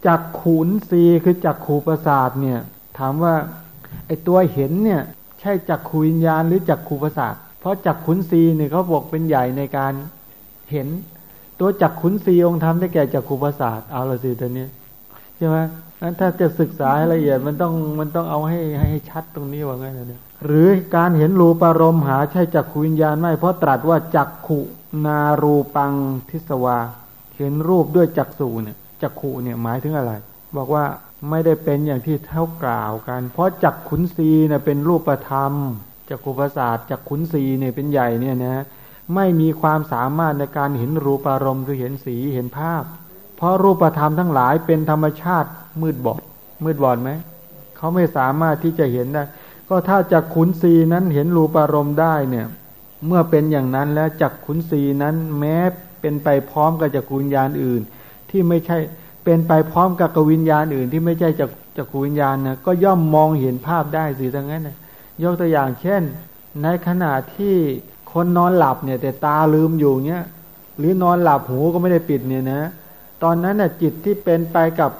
จักขูนซีคือจักขูประสาทเนี่ย ถามว่าไอตัวเห็นเนี่ย ใช่จักขูวิญญาณหรือจักขูประสาท เพราะจักขุนศีเนี่ยเขาบอกเป็นใหญ่ในการเห็น ตัวจักขุนศีองค์ธรรมได้แก่จักขุประสาทเอาละสิตัวนี้ใช่ไหมนั้นถ้าจะศึกษาให้ละเอียดมันต้องมันต้องเอาให้ให้ชัดตรงนี้ว่าไงเนี่ยหรือการเห็นรูปารมณ์หาใช่จักขุวิญญาณไม่เพราะตรัสว่าจักขุนารูปังทิสวา เห็นรูปด้วยจักสูเนี่ย จักขุเนี่ยหมายถึงอะไร บอกว่าไม่ได้เป็นอย่างที่เท่ากล่าวกัน เพราะจักขุนศีเนี่ยเป็นรูปธรรมจักขุประสาทจากขุนศีเนี่ยเป็นใหญ่เนี่ยนะไม่มีความสามารถในการเห็นรูปารมณ์คือเห็นสีเห็นภาพ เพราะรูปธรรมทั้งหลายเป็นธรรมชาติมืดบอด มืดบอดไหมเขาไม่สามารถที่จะเห็นได้ ก็ถ้าจากขุนศีนั้นเห็นรูปารมณ์ได้เนี่ย เมื่อเป็นอย่างนั้นแล้วจากขุนศีนั้นแม้เป็นไปพร้อมกับจักรวิญญาณอื่น ที่ไม่ใช่เป็นไปพร้อมกับกวิญญาณอื่นที่ไม่ใช่จักจักรวิญญาณนะก็ย่อมมองเห็นภาพได้สิทั้งนั้นนะยกตัวอย่างเช่น ในขณะที่คนนอนหลับเนี่ย แต่ตาลืมอยู่เนี้ยหรือนอนหลับหูก็ไม่ได้ปิดเนี่ยนะ ตอนนั้นน่ะจิตที่เป็นไปกับ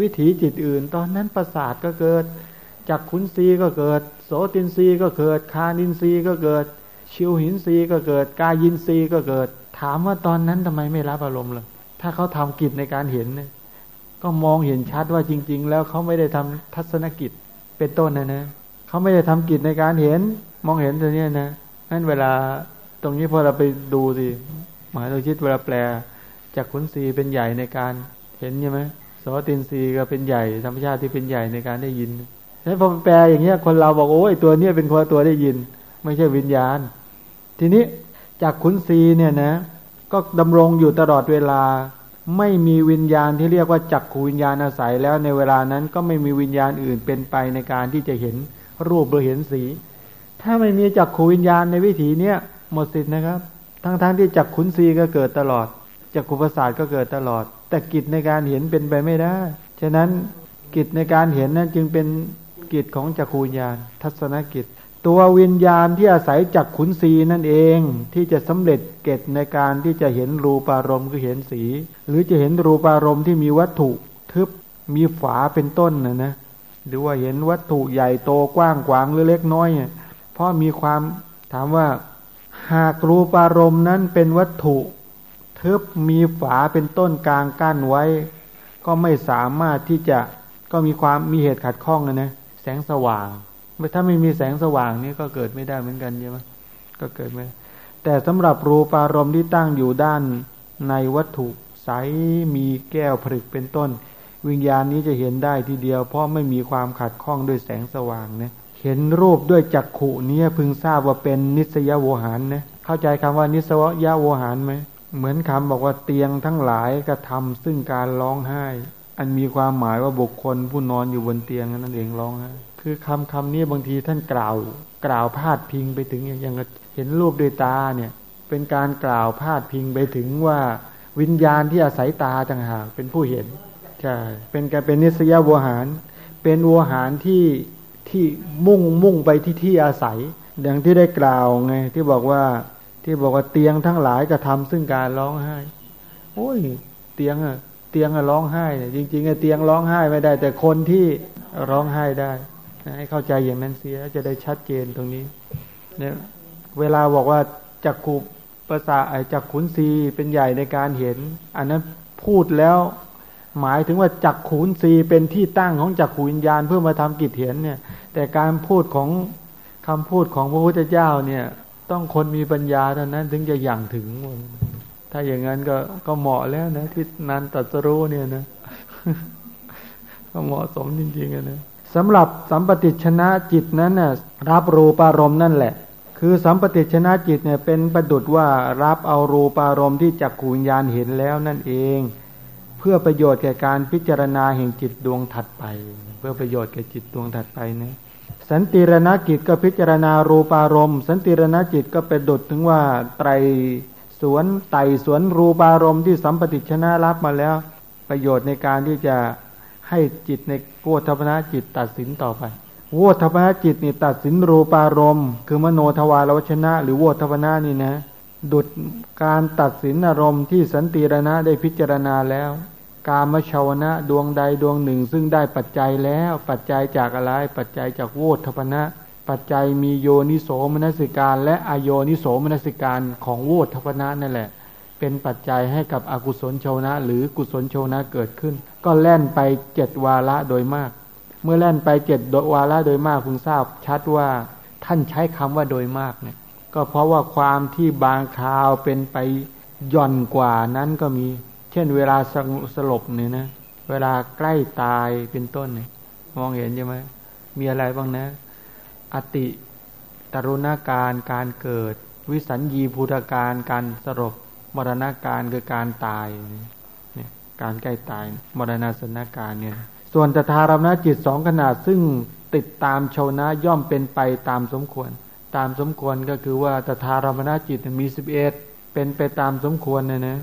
วิถีจิตอื่น ตอนนั้นประสาทก็เกิดจากขุนซีก็เกิด โสตินซีก็เกิด คานินซีก็เกิด ชิวหินซีก็เกิด กายินซีก็เกิด ถามว่าตอนนั้นทำไมไม่รับอารมณ์เลย ถ้าเขาทำกิจในการเห็นเนี่ยก็มองเห็นชัดว่าจริง ๆ แล้วเขาไม่ได้ทำทัศนกิจเป็นต้นนะนะเขาไม่ได้ทำกิจในการเห็น มองเห็นตัวนี้นะนั่นเวลาตรงนี้พอเราไปดูสิหมายเราคิดเวลาแปลจากขุนศีเป็นใหญ่ในการเห็นใช่ไหมสอตินรีก็เป็นใหญ่ธรรมชาติที่เป็นใหญ่ในการได้ยินแล้วพอแปลอย่างเงี้ยคนเราบอกโอ้ยตัวเนี้ยเป็นคนตัวได้ยิน ไม่ใช่วิญญาณ ทีนี้จากขุนศีเนี่ยนะ ก็ดำรงอยู่ตลอดเวลา ไม่มีวิญญาณที่เรียกว่าจักขูวิญญาณอาศัยแล้วในเวลานั้นก็ไม่มีวิญญาณอื่นเป็นไปในการที่จะเห็นรูปหรือเห็นสี ถ้าไม่มีจักขูวิญญาณในวิถีเนี้ยหมดสิทธิ์นะครับ ทั้งๆทที่จักขุนศีก็เกิดตลอดจักขุประสาทก็เกิดตลอด แต่กิจในการเห็นเป็นไปไม่ได้ ฉะนั้นกิจในการเห็นนั้นจึงเป็นกิจของจักขูวิญญาณ ทัศนกิจ ตัววิญญาณที่อาศัยจักขุนศีนั่นเองที่จะสำเร็จเกตในการที่จะเห็นรูปารมณ์คือเห็นสี หรือจะเห็นรูปารมณ์ที่มีวัตถุทึบมีฝาเป็นต้นนะนะหรือว่าเห็นวัตถุใหญ่โตกว้างขวางหรือเล็กน้อยเพราะมีความถามว่าหากรูปารมณ์นั้นเป็นวัตถุทึบมีฝาเป็นต้นกลางกั้นไว้ ก็ไม่สามารถที่จะก็มีความมีเหตุขัดข้องนะนะแสงสว่าง ถ้าไม่มีแสงสว่างนี่ก็เกิดไม่ได้เหมือนกันใช่ไหมก็เกิดไม่แต่สำหรับรูปารมณ์ที่ตั้งอยู่ด้านในวัตถุใสมีแก้วผลึกเป็นต้น วิญญาณนี้จะเห็นได้ทีเดียว เพราะไม่มีความขัดข้องด้วยแสงสว่างนะเห็นรูปด้วยจักขุนี้พึงทราบว่าเป็นนิสยโวหารนะเข้าใจคำว่านิสยโวหารไหมเหมือนคำบอกว่าเตียงทั้งหลายกระทาซึ่งการร้องไห้ อันมีความหมายว่าบุคคลผู้นอนอยู่บนเตียงนั่นเองร้องไห้ คือคำคำนี้บางทีท่านกล่าว กล่าวพาดพิงไปถึงอย่างเห็นรูปด้วยตาเนี่ย เป็นการกล่าวพาดพิงไปถึงว่าวิญญาณที่อาศัยตาต่างหากเป็นผู้เห็นใช่เป็นการเป็นนิสยโวหาร เป็นโวหารที่ที่มุ่งมุ่งไปที่ที่อาศัย อย่างที่ได้กล่าวไงที่บอกว่าที่บอกว่าเตียงทั้งหลายกระทาซึ่งการร้องไห้โอ้ย เตียงอะเตียงอะร้องไห้เนี่ยจริงๆอะเตียงร้องไห้ไม่ได้ แต่คนที่ร้องไห้ได้ ให้เข้าใจอย่างนั้นเสียจะได้ชัดเจนตรงนี้เนี่ยเวลาบอกว่าจักขุภาษาจักขุนซีเป็นใหญ่ในการเห็น อันนั้นพูดแล้ว หมายถึงว่าจักขุนซีเป็นที่ตั้งของจักขุวิญญาณเพื่อมาทำกิจเห็นเนี่ย แต่การพูดของคำพูดของพระพุทธเจ้าเนี่ย ต้องคนมีปัญญาเท่านั้นถึงจะอย่างถึง ถ้าอย่างนั้นก็ก็เหมาะแล้วนะที่นันตัสรู้เนี่ยนะก็เหมาะสมจริงๆนะ สำหรับสัมปติชนะจิตนั้นน่ะรับรูปารมณ์นั่นแหละ คือสัมปติชนะจิตเนี่ยเป็นประดุดว่ารับเอารูปารมณ์ที่จักขูญญาณเห็นแล้วนั่นเอง เพื่อประโยชน์แก่การพิจารณาแห่งจิตดวงถัดไป เพื่อประโยชน์แก่จิตดวงถัดไปนะสันติรณกิจก็พิจารณารูปารมณ์ สันติรณจิตก็เป็นดุจถึงว่าไต่สวนไต่สวนรูปารมณ์ที่สัมปฏิจฉนะรับมาแล้ว ประโยชน์ในการที่จะ ให้จิตในโวฏฐัพพนจิตตัดสินต่อไปโวฏฐัพพนจิตนี่ตัดสินรูปารมณ์ คือมโนทวาราวัชชนะ หรือโวฏฐัพพนะนี่นะ ดุจการตัดสินอารมณ์ที่สันตีรณะได้พิจารณาแล้ว กามชาวนะดวงใดดวงหนึ่ง ซึ่งได้ปัจจัยแล้ว ปัจจัยจากอะไร ปัจจัยจากโวทพนะ ปัจจัยมีโยนิโสมนสิการ และอโยนิโสมนสิการของโวทพนะนั่นแหละ เป็นปัจจัยให้กับอกุศลชาวนะ หรือกุศลชาวนะเกิดขึ้น ก็แล่นไปเจ็ดวาระโดยมาก เมื่อแล่นไปเจ็ดวาระโดยมากคุณทราบชัดว่าท่านใช้คำว่าโดยมากเนี่ย ก็เพราะว่าความที่บางคราวเป็นไปย่อนกว่านั้นก็มี เช่นเวลาสลบเนี่ยนะ เวลาใกล้ตายเป็นต้นเนี่ยมองเห็นใช่ไหมมีอะไรบ้างนะ อติตรุณาการการเกิด วิสัญญีภูตการการสลบมรณาการคือการตาย การใกล้ตาย มรณาสนาการเนี่ย ส่วนตถารมณจิตสองขนาดซึ่งติดตามชาวนะย่อมเป็นไปตามสมควร ตามสมควรก็คือว่าตถารมณจิตมีสิบเอ็ดเป็นไปตามสมควรนะนะ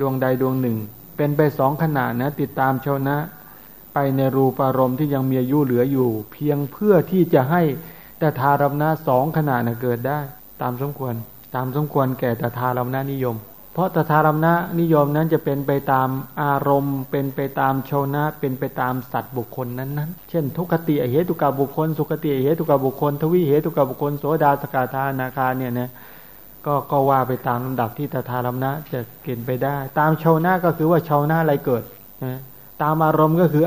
ดวงใดดวงหนึ่ง เป็นไปสองขณะนะ ติดตามชาวนะ ไปในรูปารมณ์ที่ยังมีอายุเหลืออยู่ เพียงเพื่อที่จะให้ต่ทารมนะสองขณะนะเกิดได้ ตามสมควร ตามสมควรแก่ต่ทารมนะนิยม เพราะตถารมณนิยมนั้นจะเป็นไปตามอารมณ์ เป็นไปตามชาวนะ เป็นไปตามสัตว์บุคคลนั้นๆ เช่น ทุกขติเหตุกาบุคคล สุขติเหตุกาบุคคล ทวิเหตุกาบุคคลโสดาสกาธานาคาเนี่ยนะก็ก็ว่าไปตามลำดับที่ตถารมณะจะเกินไปได้ ตามชาวนะก็คือว่าชาวนะอะไรเกิดนะตามอารมณ์ก็คือ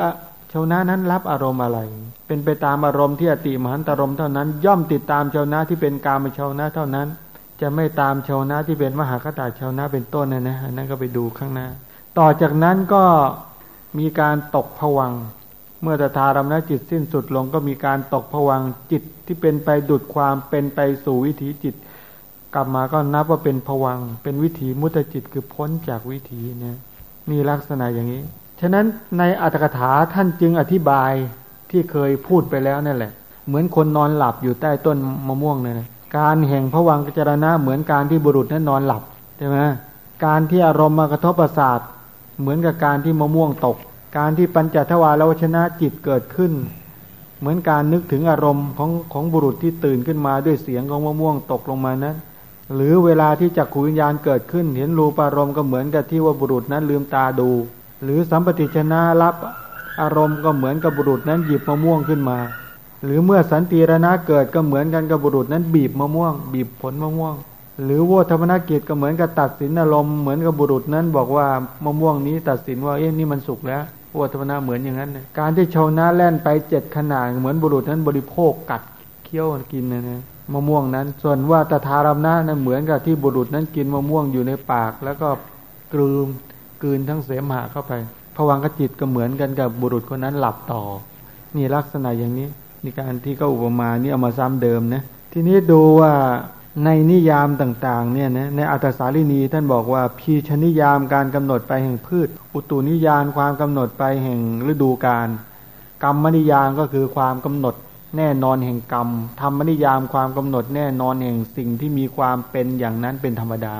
ชาวนะนั้นรับอารมณ์อะไร เป็นไปตามอารมณ์ที่อติมหันตารมเท่านั้น ย่อมติดตามชาวนะที่เป็นกามชาวนะเท่านั้น จะไม่ตามชาวนะที่เป็นมหากตาชาวนะเป็นต้นนะนะนั่นก็ไปดูข้างหน้า ต่อจากนั้นก็มีการตกผวัง เมื่อตถารมณจิตสิ้นสุดลงก็มีการตกผวังจิตที่เป็นไปดุดความเป็นไปสู่วิถีจิต กลับมาก็นับว่าเป็นผวัง เป็นวิถีมุตจิตคือพ้นจากวิถีนะมีลักษณะอย่างนี้ ฉะนั้นในอัตถกถาท่านจึงอธิบายที่เคยพูดไปแล้วนั่นแหละ เหมือนคนนอนหลับอยู่ใต้ต้นมะม่วงเนี่ย การแห่งผวังกจรณะเหมือนการที่บุรุษนั้นนอนหลับใช่ไหมการที่อารมณ์มากระทบประสาทเหมือนกับการที่มะม่วงตก การที่ปัญจทวารวชนะจิตเกิดขึ้น เหมือนการนึกถึงอารมณ์ของของบุรุษที่ตื่นขึ้นมาด้วยเสียงของมะม่วงตกลงมานั้น หรือเวลาที่จักขูวิญญาณเกิดขึ้น เห็นรูปอารมณ์ก็เหมือนกับที่ว่าบุรุษนั้นลืมตาดู หรือสัมปติชนะรับอารมณ์ก็เหมือนกับบุรุษนั้นหยิบมะม่วงขึ้นมา หรือเมื่อสันติรณะเกิดก็เหมือนกันกับบุรุษนั้นบีบมะม่วง บีบผลมะม่วง หรือวัฒนกิจก็เหมือนกับตัดสินอารมณ์เหมือนกับบุรุษนั้นบอกว่ามะม่วงนี้ตัดสินว่าเอ๊ะนี่มันสุกแล้ววัฒนาเหมือนอย่างนั้นการที่ชาวนาแล่นไปเจ็ดขนาดเหมือนบุรุษนั้นบริโภคกัดเคี้ยวกินนะนะมะม่วงนั้น ส่วนว่าตถารมนะนั้นเหมือนกับที่บุรุษนั้นกินมะม่วงอยู่ในปาก แล้วก็กลืมกลืนทั้งเสมหะเข้าไปผวังกจิตก็เหมือนกันกับบุรุษคนนั้นหลับต่อ นี่ลักษณะอย่างนี้ นการที่เขาอุปมานี่เอามาซ้ำเดิมนะทีนี้ดูว่าในนิยามต่างๆเนี่ยนะในอัตสาลีนีท่านบอกว่าพีชนิยามการกำหนดไปแห่งพืช อุตุนิยามความกำหนดไปแห่งฤดูกาลกรรมนิยามก็คือความกำหนดแน่นอนแห่งกรรมธรรมนิยามความกำหนดแน่นอนแห่งสิ่งที่มีความเป็นอย่างนั้นเป็นธรรมดา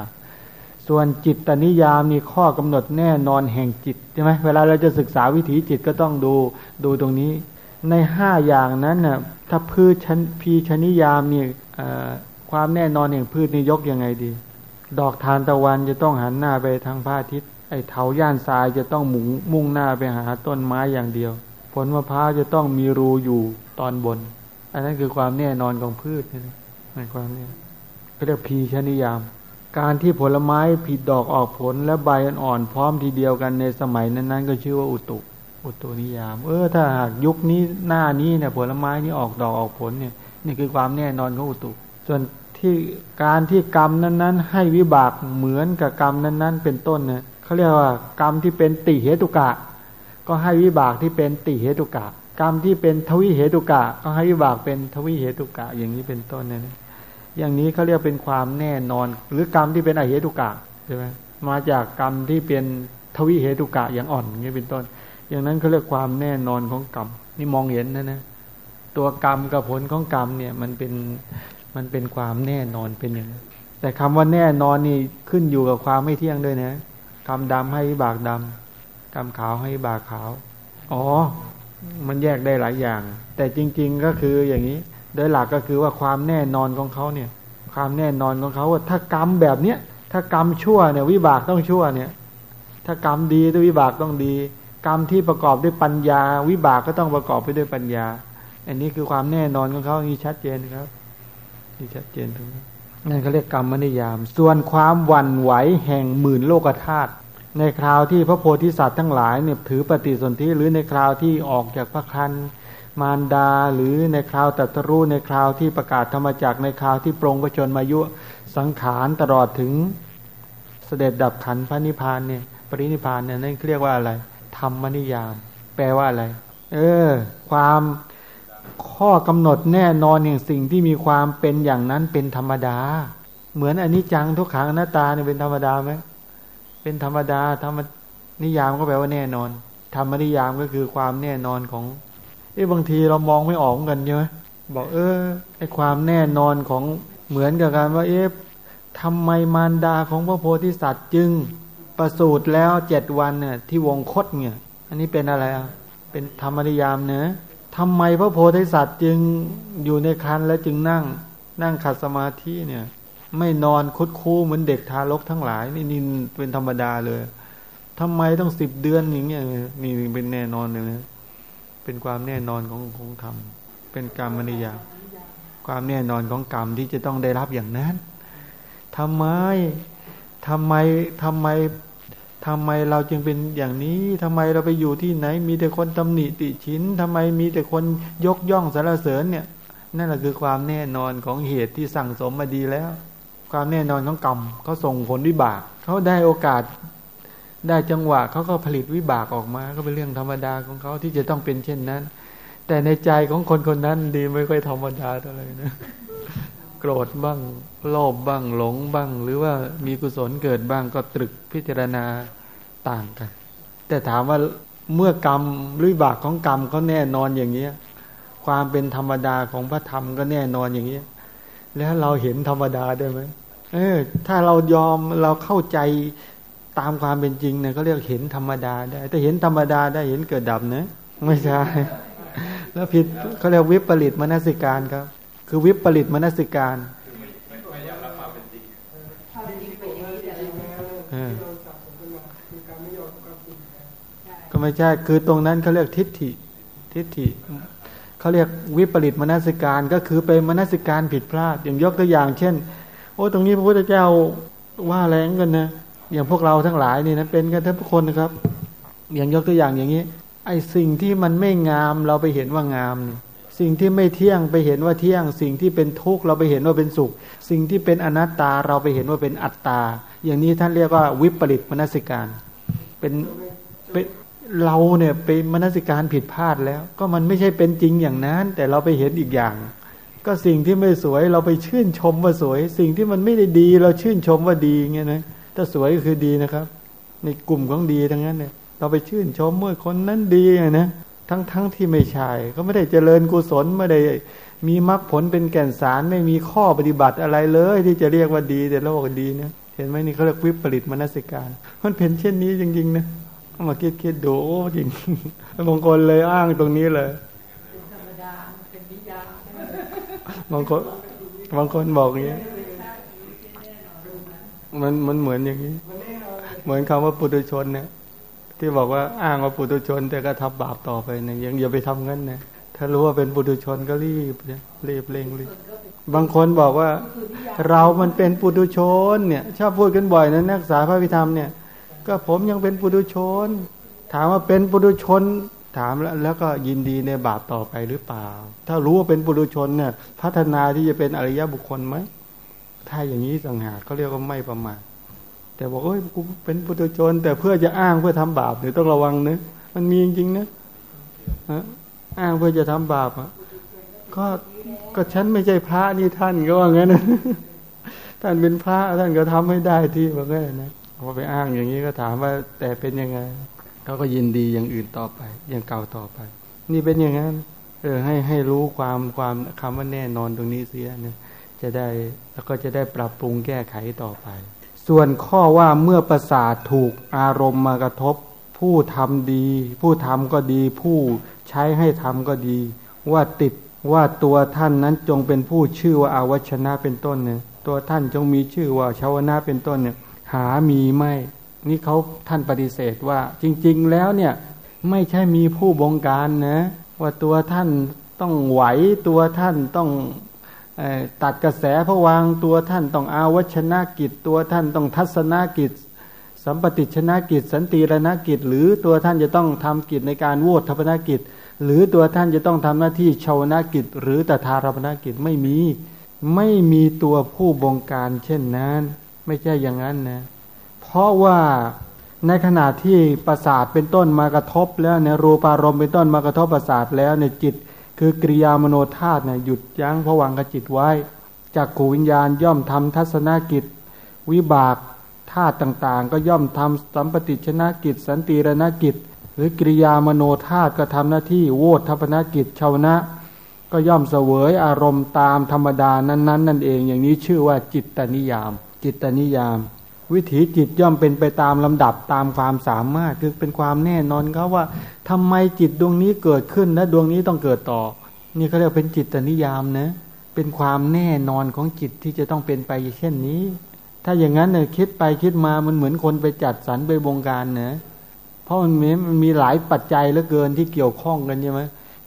ส่วนจิตตนิยามมีข้อกำหนดแน่นอนแห่งจิตใช่ไหมเวลาเราจะศึกษาวิถีจิตก็ต้องดูดูตรงนี้ ในห้าอย่างนั้นน่ะถ้าพืชชนพีชนิยามนี่ความแน่นอนแห่งพืชนี่ยกยังไงดี ดอกทานตะวันจะต้องหันหน้าไปทางพระอาทิตย์ ไอ้เถาย่านทรายจะต้องหมุงมุ่งหน้าไปหาต้นไม้อย่างเดียว ผลมะพร้าวจะต้องมีรูอยู่ตอนบน อันนั้นคือความแน่นอนของพืชนี่ในความนี้ก็เรียกพีชนิยาม การที่ผลไม้ผิดดอกออกผลและใบอ่อนพร้อมทีเดียวกันในสมัยนั้นๆ ก็ชื่อว่าอุตุ อุตุนิยาม เออ ถ้าหากยุคนี้หน้านี้เนี่ยผลไม้นี้ออกดอกออกผลเนี่ย นี่คือความแน่นอนของอุตุ ส่วนที่การที่กรรมนั้น ๆ ให้วิบากเหมือนกับกรรมนั้น ๆ เป็นต้นเนี่ยเขาเรียกว่ากรรมที่เป็นติเหตุกะ ก็ให้วิบากที่เป็นติเหตุกะ กรรมที่เป็นทวิเหตุกะ ก็ให้วิบากเป็นทวิเหตุกะ อย่างนี้เป็นต้นเนะอย่างนี้เขาเรียกเป็นความแน่นอน หรือกรรมที่เป็นอเหตุกะใช่ไหมมาจากกรรมที่เป็นทวิเหตุกะอย่างอ่อนอย่างนี้เป็นต้น อย่างนั้นเขาเรียกความแน่นอนของกรรม นี่มองเห็นนะนะตัวกรรมกับผลของกรรมเนี่ยมันเป็นมันเป็นความแน่นอนเป็นอย่างนั้นแต่คำว่าแน่นอนนี่ขึ้นอยู่กับความไม่เที่ยงด้วยนะกรรมดำให้บากดำกรรมขาวให้บากขาว อ๋อ มันแยกได้หลายอย่าง แต่จริง ๆก็คืออย่างนี้ โดยหลักก็คือว่าความแน่นอนของเขาเนี่ย ความแน่นอนของเขาว่าถ้ากรรมแบบเนี้ยถ้ากรรมชั่วเนี่ยวิบากต้องชั่วเนี่ย ถ้ากรรมดีด้ววิบากต้องดี กรรมที่ประกอบด้วยปัญญา วิบากก็ต้องประกอบไปด้วยปัญญา อันนี้คือความแน่นอนของเขานี่ชัดเจนครับนี่ชัดเจนตรงนี้นั่นเขาเรียกกรรมมนิยาม ส่วนความวันไหวแห่งหมื่นโลกธาตุในคราวที่พระโพธิสัตว์ทั้งหลายเนี่ยถือปฏิสนธิหรือในคราวที่ออกจากพระคันมารดาหรือในคราวตัตรู้ในคราวที่ประกาศธรรมจักในคราวที่ปรงประชนมายุสังขารตลอดถึงเสด็จดับขันพระนิพพานเนี่ยปรินิพพานเนี่ยนั่นเรียกว่าอะไร ธรรมนิยาม แปลว่าอะไร เออ ความข้อกำหนดแน่นอนอย่างสิ่งที่มีความเป็นอย่างนั้นเป็นธรรมดา เหมือนอันนี้จังทุกขังหน้าตาเนี่ยเป็นธรรมดาไหมเป็นธรรมดาธรรมนิยามก็แปลว่าแน่นอน ธรรมนิยามก็คือความแน่นอนของเอ้บางทีเรามองไม่ออกกันใช่ไหมบอกเออไอความแน่นอนของเหมือนกับการว่าเอ๊ะทำไมมารดาของพระโพธิสัตว์จึง ประสูติแล้วเจ็ดวันเนี่ยที่วงคตเนี่ย อันนี้เป็นอะไรอะเป็นธรรมนิยามเนะทำไมพระโพธิสัตว์จึงอยู่ในคันและจึงนั่ง นั่งขัดสมาธิเนี่ย ไม่นอนคุดคู่เหมือนเด็กทารกทั้งหลาย นี่นี่เป็นธรรมดาเลยทำไมต้องสิบเดือนอย่างเงี้ยนี่เป็นแน่นอนเลยนะเป็นความแน่นอนของของธรรมเป็นกรรมนิยามความแน่นอนของกรรมที่จะต้องได้รับอย่างนั้นทำไมทำไมทำไม ทำไมเราจึงเป็นอย่างนี้ทำไมเราไปอยู่ที่ไหน มีแต่คนตำหนิติชินทำไมมีแต่คนยกย่องสรรเสริญเนี่ย นั่นแหละคือความแน่นอนของเหตุที่สั่งสมมาดีแล้ว ความแน่นอนของกรรมเขาส่งผลวิบากเขาได้โอกาส ได้จังหวะเขาก็ผลิตวิบากออกมา ก็เป็นเรื่องธรรมดาของเขาที่จะต้องเป็นเช่นนั้น แต่ในใจของคนคนนั้นดีไม่ค่อยธรรมดาเท่าไหร่นะ โกรธบ้าง โลภบ้างหลงบ้าง หรือว่ามีกุศลเกิดบ้างก็ตรึกพิจารณาต่างกัน แต่ถามว่าเมื่อกรรมหรือบากของกรรมเขาแน่นอนอย่างเนี้ยความเป็นธรรมดาของพระธรรมก็แน่นอนอย่างเนี้ยแล้วเราเห็นธรรมดาได้ไหมเออ ถ้าเรายอมเราเข้าใจตามความเป็นจริงเนี่ยก็เรียกเห็นธรรมดาได้ แต่เห็นธรรมดาได้เห็นเกิดดับเนะไม่ใช่ แล้วผิดเขาเรียกวิปริตมนสิการครับ คือวิปริตมนสิการก็ไม่ใช่ คือตรงนั้นเขาเรียกทิฏฐิ ทิฏฐิเขาเรียกวิปริตมนสิการก็คือเป็นมนสิการผิดพลาด อย่างยกตัวอย่าง เช่น โอ้ตรงนี้พระพุทธเจ้าว่าแรงกันนะอย่างพวกเราทั้งหลายนี่นะเป็นกันทุกคนนะครับ อย่างยกตัวอย่างอย่างนี้ ไอ้สิ่งที่มันไม่งามเราไปเห็นว่างามเนี่ย สิ่งที่ไม่เที่ยงไปเห็นว่าเที่ยง สิ่งที่เป็นทุกข์เราไปเห็นว่าเป็นสุข สิ่งที่เป็นอนัตตาเราไปเห็นว่าเป็นอัตตา อย่างนี้ท่านเรียกว่าวิปริตมนสิการ เป็นเป็นเราเนี่ยไปมนสิการผิดพลาดแล้ว ก็มันไม่ใช่เป็นจริงอย่างนั้น แต่เราไปเห็นอีกอย่าง ก็สิ่งที่ไม่สวยเราไปชื่นชมว่าสวย สิ่งที่มันไม่ได้ดี เราชื่นชมว่าดีเงี้ยนะถ้าสวยก็คือดีนะครับ ในกลุ่มของดีทั้งนั้นเนี่ยเราไปชื่นชมเมื่อคนนั้นดีนะ ทั้งๆทที่ไม่ใช่ก็ไม่ได้เจริญกุศลไม่ได้มีมรรคผลเป็นแก่นสารไม่มีข้อปฏิบัติอะไรเลย ที่จะเรียกว่าดี แต่เราบอกดีเนี่ยเห็นไหมนี่เขาเรียกวิปริตมนสิการ มันเป็นเช่นนี้จริงๆนะมาคิดคิดดูโอ้จริงบางคนเลยอ้างตรงนี้เลยบางคนบางคนบอกอย่างนี้มันมันเหมือนอย่างนี้ เหมือนคำว่าปุถุชนเนี่ย ที่บอกว่าอ้างว่าปุถุชน แต่ก็ทำบาปต่อไปเนี่ยยังอย่าไปทำงั้นนะถ้ารู้ว่าเป็นปุถุชนก็รีบรีบเร่งรีบบางคนบอกว่า เรามันเป็นปุถุชนเนี่ยชอบพูดกันบ่อยนะนักษาพระพิธรรมเนี่ย ก็ผมยังเป็นปุถุชน ถามว่าเป็นปุถุชน ถามแล้วแล้วก็ยินดีในบาปต่อไปหรือเปล่า ถ้ารู้ว่าเป็นปุถุชนเนี่ย พัฒนาที่จะเป็นอริยบุคคลไหมถ้าอย่างนี้สังหาเขาเรียกว่าไม่ประมาท แต่บอกเอ้ยกูเป็นปุถุชน แต่เพื่อจะอ้างเพื่อทำบาปเนี่ยต้องระวังนะมันมีจริงๆนะอ้างเพื่อจะทำบาปอะก็ก็ฉันไม่ใช่พระนี่ท่านก็ว่างั้นท่านเป็นพระท่านก็ทำไม่ได้ที่ว่างั้นนะพอไปอ้างอย่างนี้ก็ถามว่าแต่เป็นยังไงเขาก็ยินดีอย่างอื่นต่อไปอย่างเก่าต่อไป นี่เป็นอย่างนั้น เออให้ให้รู้ความความคำว่าแน่นอนตรงนี้เสียนะจะได้แล้วก็จะได้ปรับปรุงแก้ไขต่อไป ส่วนข้อว่าเมื่อประสาทถูกอารมณ์มากระทบ ผู้ทำดี ผู้ทำก็ดี ผู้ใช้ให้ทำก็ดี ว่าติดว่าตัวท่านนั้นจงเป็นผู้ชื่อว่าอาวัชนะเป็นต้นเนี่ยตัวท่านจงมีชื่อว่าชาวนะเป็นต้นเนี่ย หามีไม่ นี่เขาท่านปฏิเสธว่าจริง ๆ แล้วเนี่ยไม่ใช่มีผู้บงการนะ ว่าตัวท่านต้องไหวตัวท่านต้อง ตัดกระแสพระวังตัวท่านต้องอาวชนากิจตัวท่านต้องทัศนากิจ สัมปติชนะกิจ สันติรณกิจ หรือตัวท่านจะต้องทำกิจในการโวทัพนกิจ หรือตัวท่านจะต้องทำหน้าที่ชาวนากิจ หรือตถารพนกิจไม่มีไม่มีตัวผู้บงการเช่นนั้น ไม่ใช่อย่างนั้นนะเพราะว่าในขณะที่ประสาทเป็นต้นมากระทบแล้วเนี่ยรูปารมณ์เป็นต้นมากระทบประสาทแล้วเนี่ยจิต คือกริยามโนธาตุเนี่ยหยุดยั้งผวังกจิตไว้จากขูวิญญาณย่อมทำทัศนกิจ วิบากธาตุต่างๆ ก็ย่อมทำสัมปติชนะกิจ สันติรณกิจ หรือกริยามโนธาตุก็ทำหน้าที่โวทัพนกิจชาวนะ ก็ย่อมเสวยอารมณ์ตามธรรมดานั้น ๆ นั่นเอง อย่างนี้ชื่อว่าจิตตนิยาม จิตตนิยาม วิถีจิตย่อมเป็นไปตามลำดับตามความสามารถคือเป็นความแน่นอนเขาว่าทำไมจิตดวงนี้เกิดขึ้นและดวงนี้ต้องเกิดต่อ นี่เขาเรียกเป็นจิตตนิยามนะ เป็นความแน่นอนของจิตที่จะต้องเป็นไปเช่นนี้ ถ้าอย่างนั้นเนี่ยคิดไปคิดมามันเหมือนคนไปจัดสรรไปบงการเนะเพราะมันมีมันมีหลายปัจจัยเหลือเกินที่เกี่ยวข้องกันใช่ไหม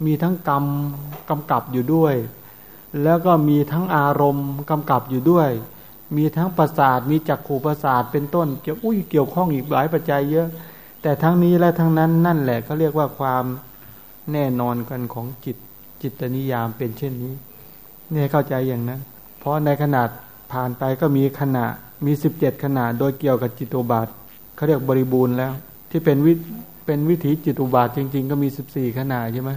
มีทั้งกรรมกำกับอยู่ด้วย แล้วก็มีทั้งอารมณ์กำกับอยู่ด้วย มีทั้งประสาทมีจักขู่ประสาทเป็นต้นเกี่ยวอุ้ยเกี่ยวข้องอีกหลายปัจจัยเยอะ แต่ทั้งนี้และทั้งนั้นนั่นแหละเขาเรียกว่าความแน่นอนกันของจิตจิตนิยามเป็นเช่นนี้เนี่ยเข้าใจอย่างนั้น เพราะในขนาดผ่านไปก็มีขณะมีสิบเจ็ดขนาดโดยเกี่ยวกับจิตุบาทเขาเรียกบริบูรณ์แล้ว ที่เป็นวิเป็นวิถีจิตุบาทจริง ๆ ก็มีสิบสี่ขนาดใช่ไหม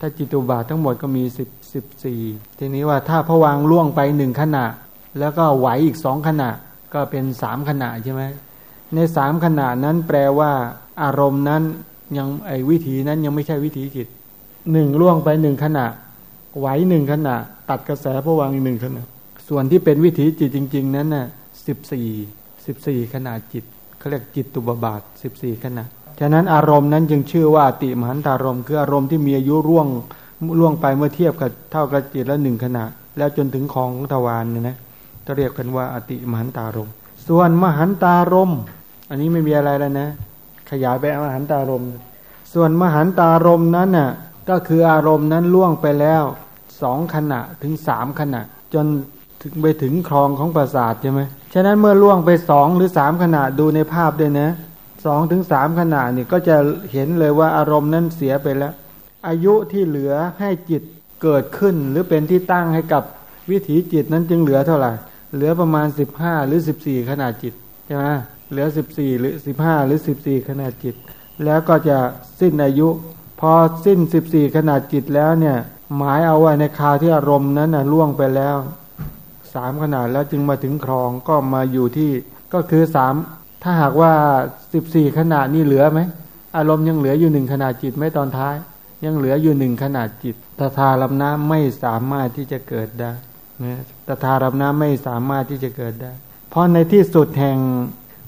ถ้าจิตุบาททั้งหมดก็มีสิบสิบสี่ทีนี้ว่าถ้าพวังล่วงไปหนึ่งขณะ แล้วก็ไหวอีกสองขณะก็เป็นสามขณะใช่ไหมในสามขณะนั้นแปลว่าอารมณ์นั้นยังไอวิถีนั้นยังไม่ใช่วิถีจิตหนึ่งล่วงไปหนึ่งขณะ ไหวหนึ่งขณะ ตัดกระแสพวังอีกหนึ่งขณะ ส่วนที่เป็นวิถีจิตจริง ๆ นั้นน่ะสิบสี่สิบสี่ขณะจิตเขาเรียกจิตตุบบาทสิบสี่ขณะฉะนั้นอารมณ์นั้นจึงชื่อว่าติมหันตารมคืออารมณ์ที่มีอายุร่วงล่วงไปเมื่อเทียบกับเท่ากับจิตละหนึ่งขณะ แล้วจนถึงของทวารเนี่ยนะ จะเรียกกันว่าอติมหันตารม ส่วนมหันตารม อันนี้ไม่มีอะไรแล้วนะ ขยายไปมหันตารม ส่วนมหันตารมนั้นน่ะก็คืออารมณ์นั้นล่วงไปแล้วสองขณะถึงสามขณะ จนถึงไปถึงคลองของประสาทใช่ไหมฉะนั้นเมื่อล่วงไปสองหรือสามขณะดูในภาพด้วยนะสองถึงสามขณะนี่ก็จะเห็นเลยว่าอารมณ์นั้นเสียไปแล้ว อายุที่เหลือให้จิตเกิดขึ้น หรือเป็นที่ตั้งให้กับวิถีจิตนั้นจึงเหลือเท่าไหร่ เหลือประมาณสิบห้าหรือสิบสี่ขนาดจิตใช่ไหมเหลือสิบสี่หรือสิบห้าหรือสิบสี่ขนาดจิต แล้วก็จะสิ้นอายุ พอสิ้นสิบสี่ขนาดจิตแล้วเนี่ย หมายเอาไว้ในคาที่อารมณ์นั้นนะล่วงไปแล้วสามขนาดแล้วจึงมาถึงครองก็มาอยู่ที่ก็คือสามถ้าหากว่าสิบสี่ขนาดนี่เหลือไหมอารมณ์ยังเหลืออยู่หนึ่งขนาดจิตไหมตอนท้าย ยังเหลืออยู่หนึ่งขนาดจิตตถาลำน้ำไม่สามารถที่จะเกิดได้ ตถาลำน้ำไม่สามารถที่จะเกิดได้ เพราะในที่สุดแห่ง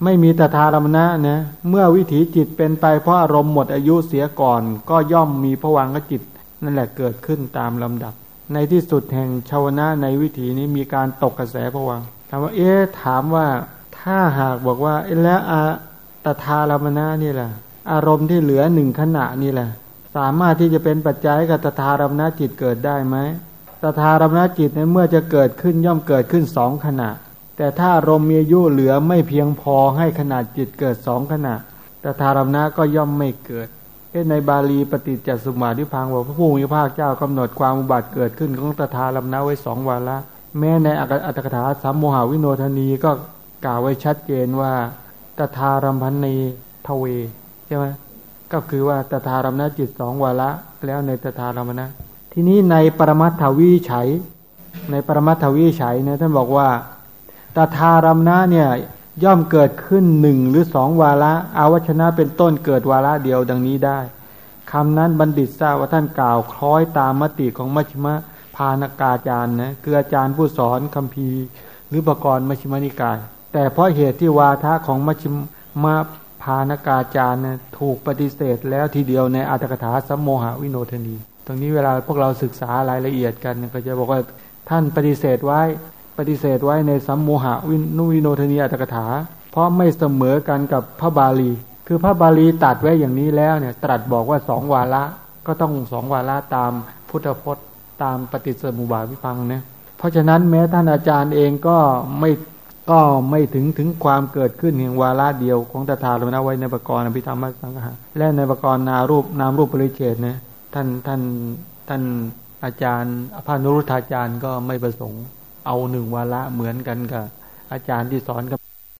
ไม่มีตถาลำนะนะเมื่อวิถีจิตเป็นไปเพราะอารมณ์หมดอายุเสียก่อน ก็ย่อมมีผวังกจิต นั่นแหละเกิดขึ้นตามลำดับ ในที่สุดแห่งชาวนะในวิถีนี้มีการตกกระแสผวังถามว่าเอ๊ะถามว่าถ้าหากบอกว่าแล้วตถารมณะนี่แหละอารมณ์ที่เหลือหนึ่งขณะนี่แหละ สามารถที่จะเป็นปัจจัยกับตถารมณะจิตเกิดได้ไหม ตถารมณจิตในเมื่อจะเกิดขึ้นย่อมเกิดขึ้นสองขณะ แต่ถ้าอารมณ์มีอายุเหลือไม่เพียงพอให้ขนาดจิตเกิดสองขณะตถารมณะก็ย่อมไม่เกิดในบาลีปฏิจจสมุปบาทิพังบอกพระผู้มีพระเจ้ากำหนดความอุบัติเกิดขึ้นของตถารมณะไว้สองวาระแม้ในอัตถกถาสัมโมหาวิโนทนีก็กล่าวไว้ชัดเจนว่าตถารัมพันในทเวใช่ไหมก็คือว่าตถารัมณจิตสองวาระแล้วในตถารัมณะ ทีนี้ในปรมัตถวิฉัยในปรมัตถวิฉัยเนี่ยท่านบอกว่าตถารมณะเนี่ยย่อมเกิดขึ้นหนึ่งหรือสองวาระอาวัชนะเป็นต้นเกิดวาระเดียวดังนี้ได้คำนั้นบัณฑิตทราบว่าท่านกล่าวคล้อยตามมติของมัชฌิมพานกาจารย์นะคืออาจารย์ผู้สอนคัมภีร์หรือประกรณ์มัชฌิมานิกาย แต่เพราะเหตุที่วาทะของมัชฌิมาพานกาจารย์นะถูกปฏิเสธแล้วทีเดียวในอัตถกถาสัมโมหวิโนทนี ตรงนี้เวลาพวกเราศึกษารายละเอียดกัน ก็จะบอกว่าท่านปฏิเสธไว้ปฏิเสธไว้ในสัมโมหะวินุวิโนทนีอัตถกถา เพราะไม่เสมอกันกับพระบาลี คือพระบาลีตัดไว้อย่างนี้แล้วเนี่ยตรัสบอกว่าสองวาระก็ต้องสองวาระตามพุทธพจน์ตามปฏิสมุบาวิพังเนี่ยเพราะฉะนั้นแม้ท่านอาจารย์เองก็ไม่ก็ไม่ถึงถึงความเกิดขึ้นแห่งวาระเดียวของตถาลมนะไว้ในประกรณ์อภิธรรมสังฆะและในประกรณ์นารูปนามรูปปริเฉดนะ ท่านท่านท่านอาจารย์อภานุรุทธาจารย์ก็ไม่ประสงค์ เอาหนึ่งวาระเหมือนกันกับอาจารย์ที่สอนกับ